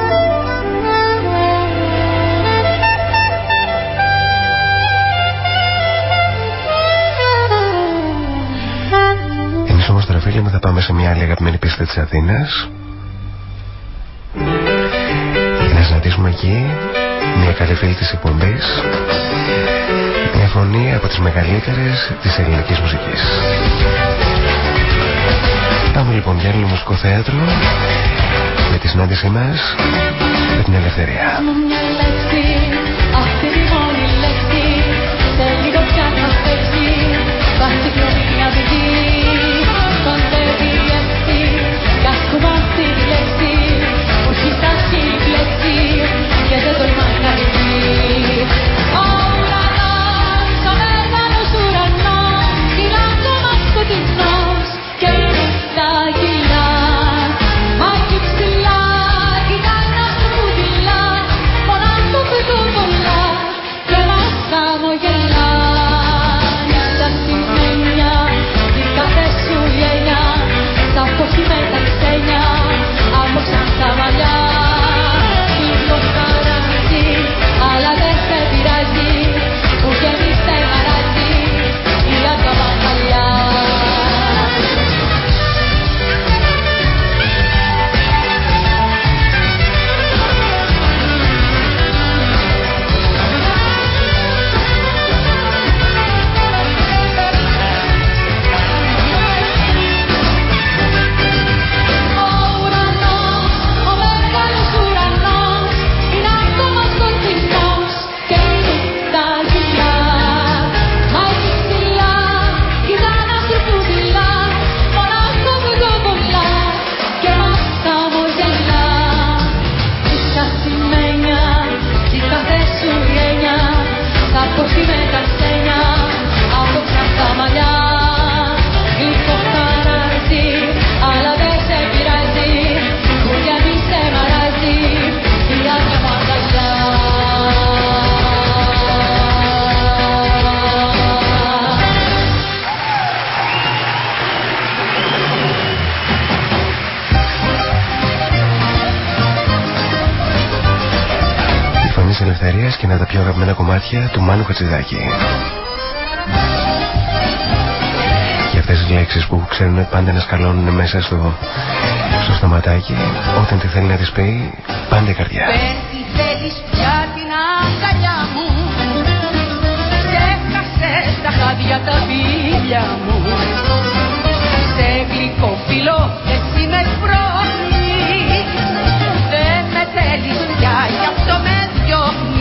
Speaker 2: Εμείς όμως τώρα φίλοι μου θα πάμε σε μια άλλη αγαπημένη πίστα της Αθήνας. Για να συναντήσουμε εκεί μια καλή φίλη της εκπομπής. Μια φωνή από τις μεγαλύτερες της ελληνικής μουσικής. Πάμε λοιπόν για άλλο μουσικό θέατρο με τη συνάντησή μας με την ελευθερία.
Speaker 16: Μια λέξη, αυτή τη μόνη λέξη Σε λίγο πια θα παίξει Βάζει μια δική. Κοντεύει έτσι Κι ακόμα στη λέξη Που έχει φτάσει η πλέξη Και δεν τολμάει
Speaker 2: αγαπημένα κομμάτια του Μάνου Χατζηδάκη. Και αυτές τις λέξεις που ξέρουν πάντα να σκαλώνουν μέσα στο, στο στοματάκι όταν τη θέλει να τις πει πάντα η καρδιά.
Speaker 15: Πες θέλεις πια την αγκαλιά μου Ξέχασες τα χάδια τα φίλια μου Σε γλυκό φιλό εσύ με σπρώχνεις Δεν με θέλεις πια γι' αυτό με διώχνεις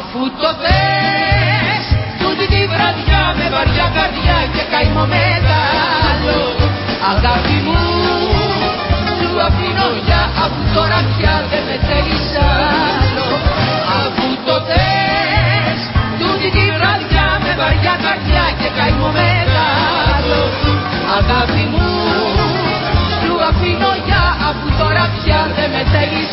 Speaker 15: Αφού το θες τούτη τη βραδιά με βαριά καρδιά και καημό μεγάλο Αγάπη μου σου αφήνω για αφού τώρα πια δεν με θέλεις άλλο. Αφού το θες τούτη τη βραδιά με βαριά καρδιά και καημό μεγάλο Αγάπη μου σου αφήνω για αφού τώρα πια δεν με θέλεις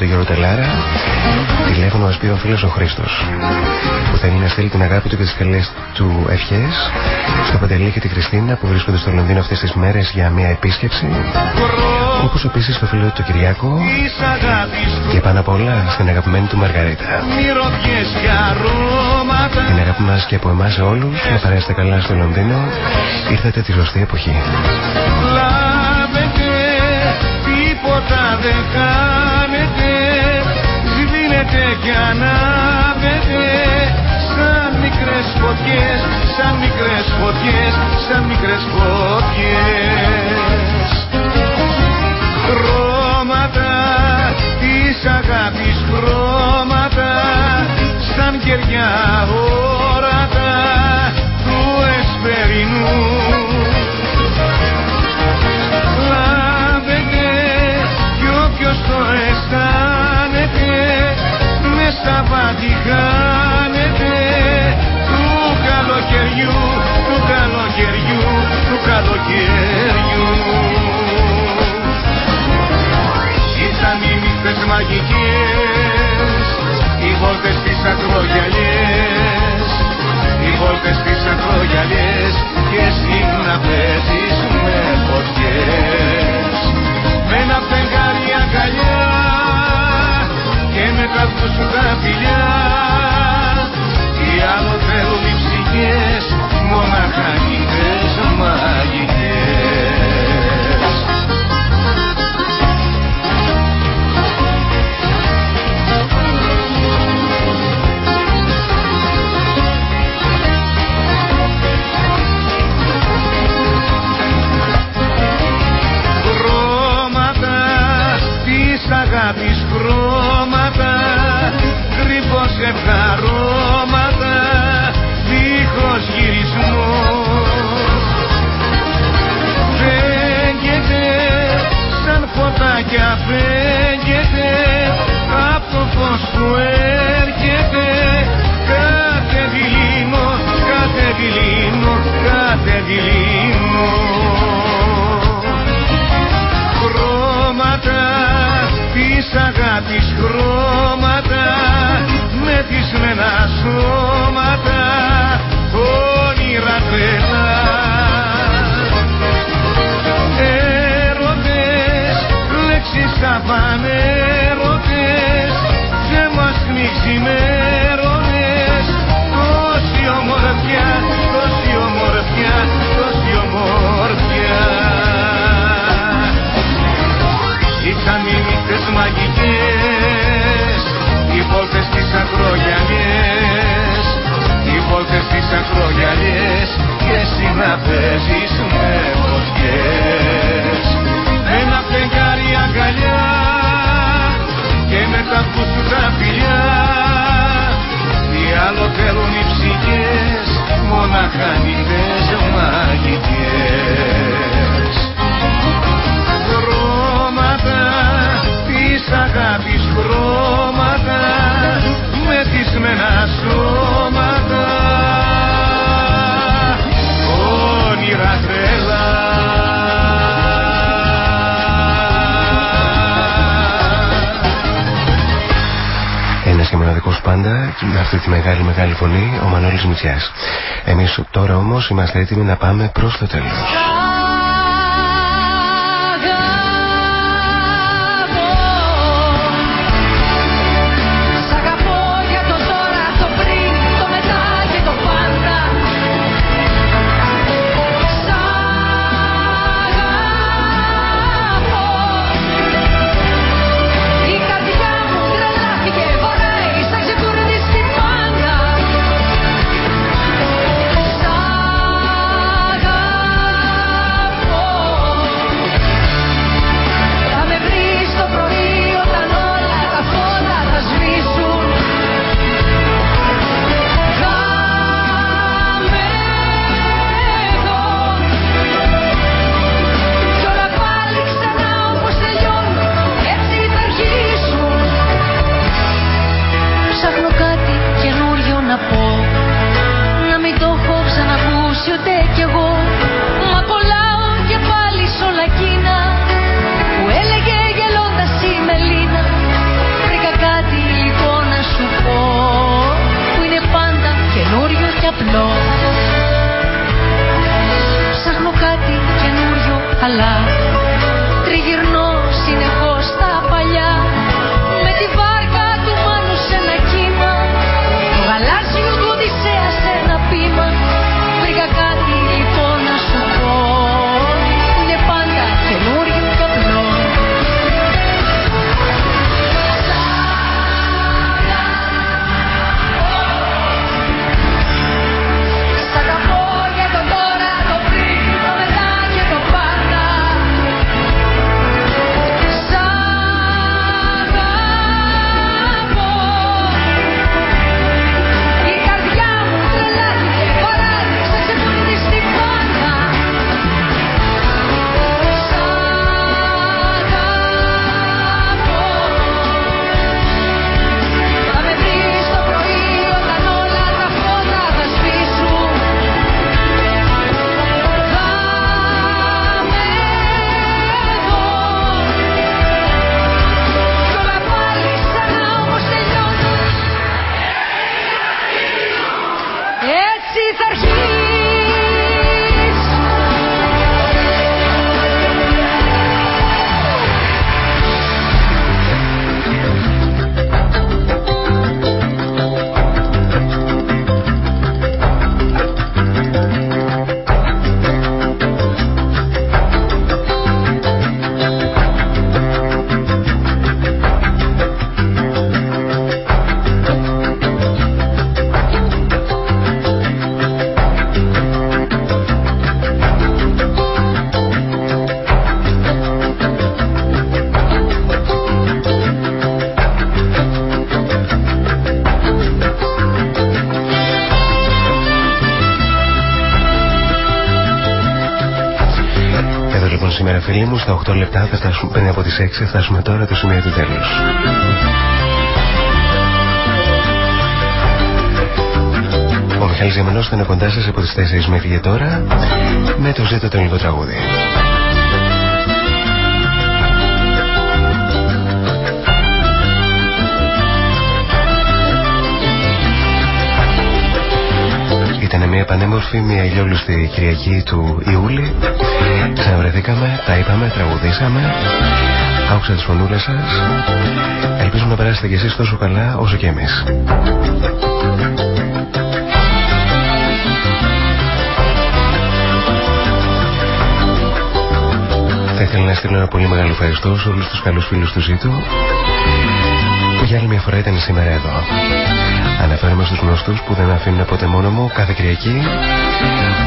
Speaker 2: τον Γιώργο Τελάρα. Τηλέφωνο μας πήρε ο φίλος ο Χρήστος Που θέλει να στείλει την αγάπη του και τις καλές του ευχές Στο Παντελή και τη Χριστίνα που βρίσκονται στο Λονδίνο αυτές τις μέρες για μια επίσκεψη. Όπως επίσης το φίλο του Κυριάκο
Speaker 4: Της αγάπης
Speaker 2: Και πάνω απ' όλα στην αγαπημένη του Μαργαρίτα.
Speaker 4: Μυρωδιές και αρώματα
Speaker 2: Την αγάπη μας και από εμάς σε όλους Να περάσετε καλά στο Λονδίνο. Ήρθατε τη σωστή εποχή.
Speaker 4: Λάβετε, τίποτα δεν κάνετε Σβήνετε και ανάβετε Σαν μικρές φωτιές, σαν μικρές φωτιές, σαν μικρές φωτιές. Χρώματα της αγάπης χρώματα Σαν κεριά όρατα του εσπερινού το αισθάνεται μες στα βάτη χάνεται του καλοκαιριού, του καλοκαιριού, του καλοκαιριού. Ήταν οι νύχτες μαγικές οι βόλτες τις ακρογιαλιές. Οι βόλτες τις ακρογιαλιές και εσύ να παίζεις με φωτιές και με τα δυο σου τα φιλιά. Τι άλλο θέλουν οι ψυχές μονάχα νύχτες μαγικές
Speaker 6: αυτή τη μεγάλη μεγάλη φωνή ο Μανώλης Μητσιάς. Εμείς τώρα όμως είμαστε έτοιμοι να πάμε προς το τέλος. 100 λεπτά θα φτάσουμε, πριν από τις 6 φτάσουμε τώρα το σημείο του τέλους. Ο Μιχάλης Γεμενός θα είναι κοντά σας από τις 4 μέχρι και τώρα με το ζήτο το ελληνικό τραγούδι. όμορφη, μια ηλιόλουστη Κυριακή του Ιούλη. Ξαναβρεθήκαμε, τα είπαμε, τραγουδήσαμε.
Speaker 2: Άκουσα τις φωνούλες σας. Ελπίζω να περάσετε κι εσείς τόσο καλά όσο και εμείς. Θα ήθελα να στείλω ένα πολύ μεγάλο ευχαριστώ σε όλους τους καλούς φίλους του Ζήτου που για άλλη μια φορά ήταν σήμερα εδώ. Αναφέρομαι στους γνωστούς που δεν αφήνουν ποτέ μόνο μου. Κάθε Κυριακή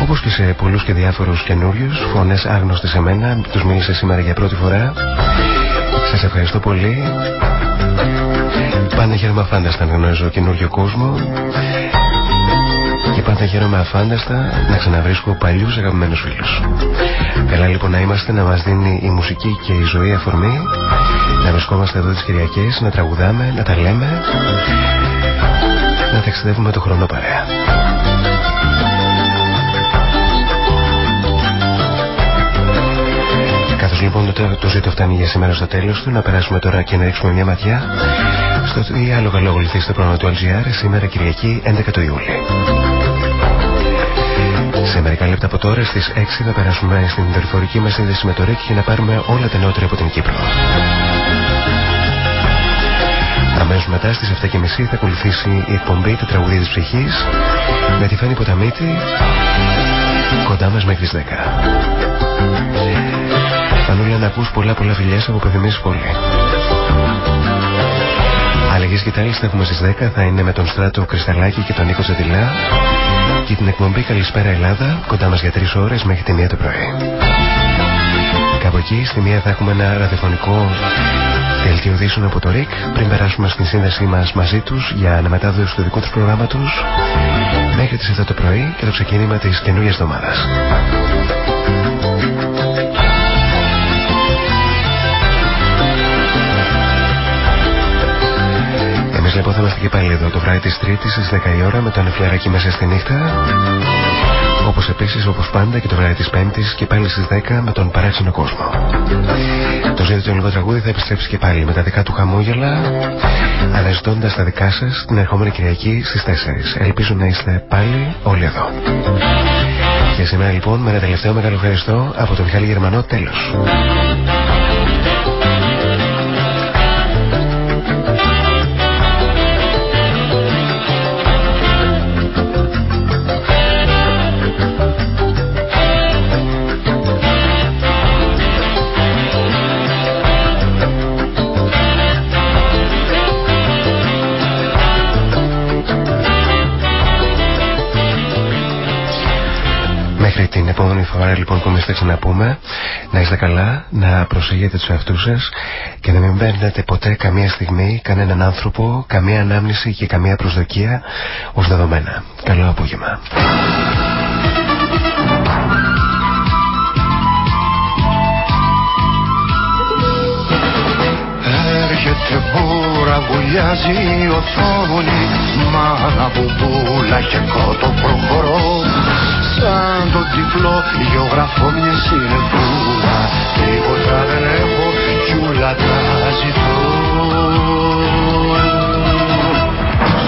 Speaker 2: όπως και σε πολλούς και διάφορους καινούριους φωνές άγνωστες σε μένα τους μίλησα σήμερα για πρώτη φορά. Σας ευχαριστώ πολύ. Πάντα χαίρομαι αφάνταστα να γνωρίζω καινούριο κόσμο. Και πάντα χαίρομαι αφάνταστα να ξαναβρίσκω παλιούς αγαπημένους φίλους. Καλά λοιπόν να είμαστε να μας δίνει η μουσική και η ζωή αφορμή. Να βρισκόμαστε εδώ τις Κυριακές, να τραγουδάμε, να τα λέμε να ταξιδεύουμε το χρόνο παρέα. Καθώς λοιπόν το, το ζήτο φτάνει για σήμερα στο τέλος του, να περάσουμε τώρα και να ρίξουμε μια ματιά στο τι άλλο καλό ακολουθεί στο πρόγραμμα του LGR σήμερα Κυριακή 11 του Ιούλη. Σε μερικά λεπτά από τώρα στις 6 θα περάσουμε στην δορυφορική μας σύνδεση με το ΡΕΚ για να πάρουμε όλα τα νεότερα από την Κύπρο. Αμέσως μετά στις 7.30 θα ακολουθήσει η εκπομπή «Τα τραγουδία της ψυχής» με τη Φάνη Ποταμίτη κοντά μας μέχρι τις 10. Φανούλα να ακούς πολλά πολλά φιλιές από πεθυμίσεις πολύ. Αλλαγές και θα έχουμε στις 10 θα είναι με τον Στράτο Κρυσταλάκη και τον Νίκο Τζαντιλά και την εκπομπή Καλησπέρα Ελλάδα κοντά μας για 3 ώρες μέχρι τη 1 το πρωί. Κάπου εκεί στη 1 θα έχουμε ένα ραδιοφωνικό δελτίο από το ΡΙΚ πριν περάσουμε στην σύνδεσή μας μαζί τους για αναμετάδοση του δικού τους προγράμματος μέχρι τις 7 το πρωί και το ξεκίνημα της καινούργιας εβδομάδας. Εμείς λοιπόν θα είμαστε και πάλι εδώ το βράδυ της Τρίτης στις 10 η ώρα με το ανεφλεράκι μέσα στη νύχτα όπως επίσης όπως πάντα και το βράδυ της Πέμπτης και πάλι στις 10 με τον παράξενο κόσμο. Το ζήτητο ελληνικό τραγούδι θα επιστρέψει και πάλι με τα δικά του χαμόγελα αναζητώντας τα δικά σας την ερχόμενη Κυριακή στις 4. Ελπίζω να είστε πάλι όλοι εδώ. Και σήμερα λοιπόν με ένα τελευταίο μεγάλο ευχαριστώ από τον Μιχάλη Γερμανό τέλος. Φορά λοιπόν που εμείς θα ξαναπούμε να είστε καλά, να προσεγγείτε τους εαυτούς σας και να μην παίρνετε ποτέ καμία στιγμή κανέναν άνθρωπο, καμία ανάμνηση και καμία προσδοκία ως δεδομένα. Καλό απόγευμα.
Speaker 3: Έρχεται μπούρα, βουλιάζει η οθόνη Μάνα μπουμπούλα και κότο προχωρώ Σαν το τυφλό γεωγραφώ μια συνεφούλα. Τίποτα δεν έχω κι ούλα τα ζητώ.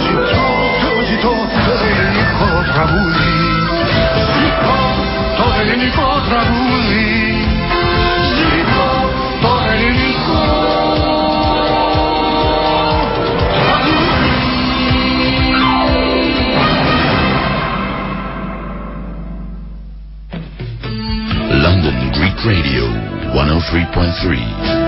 Speaker 3: Ζητώ, το ζητώ το ελληνικό τραγούδι. Ζητώ το ελληνικό τραγούδι
Speaker 1: Radio 103.3.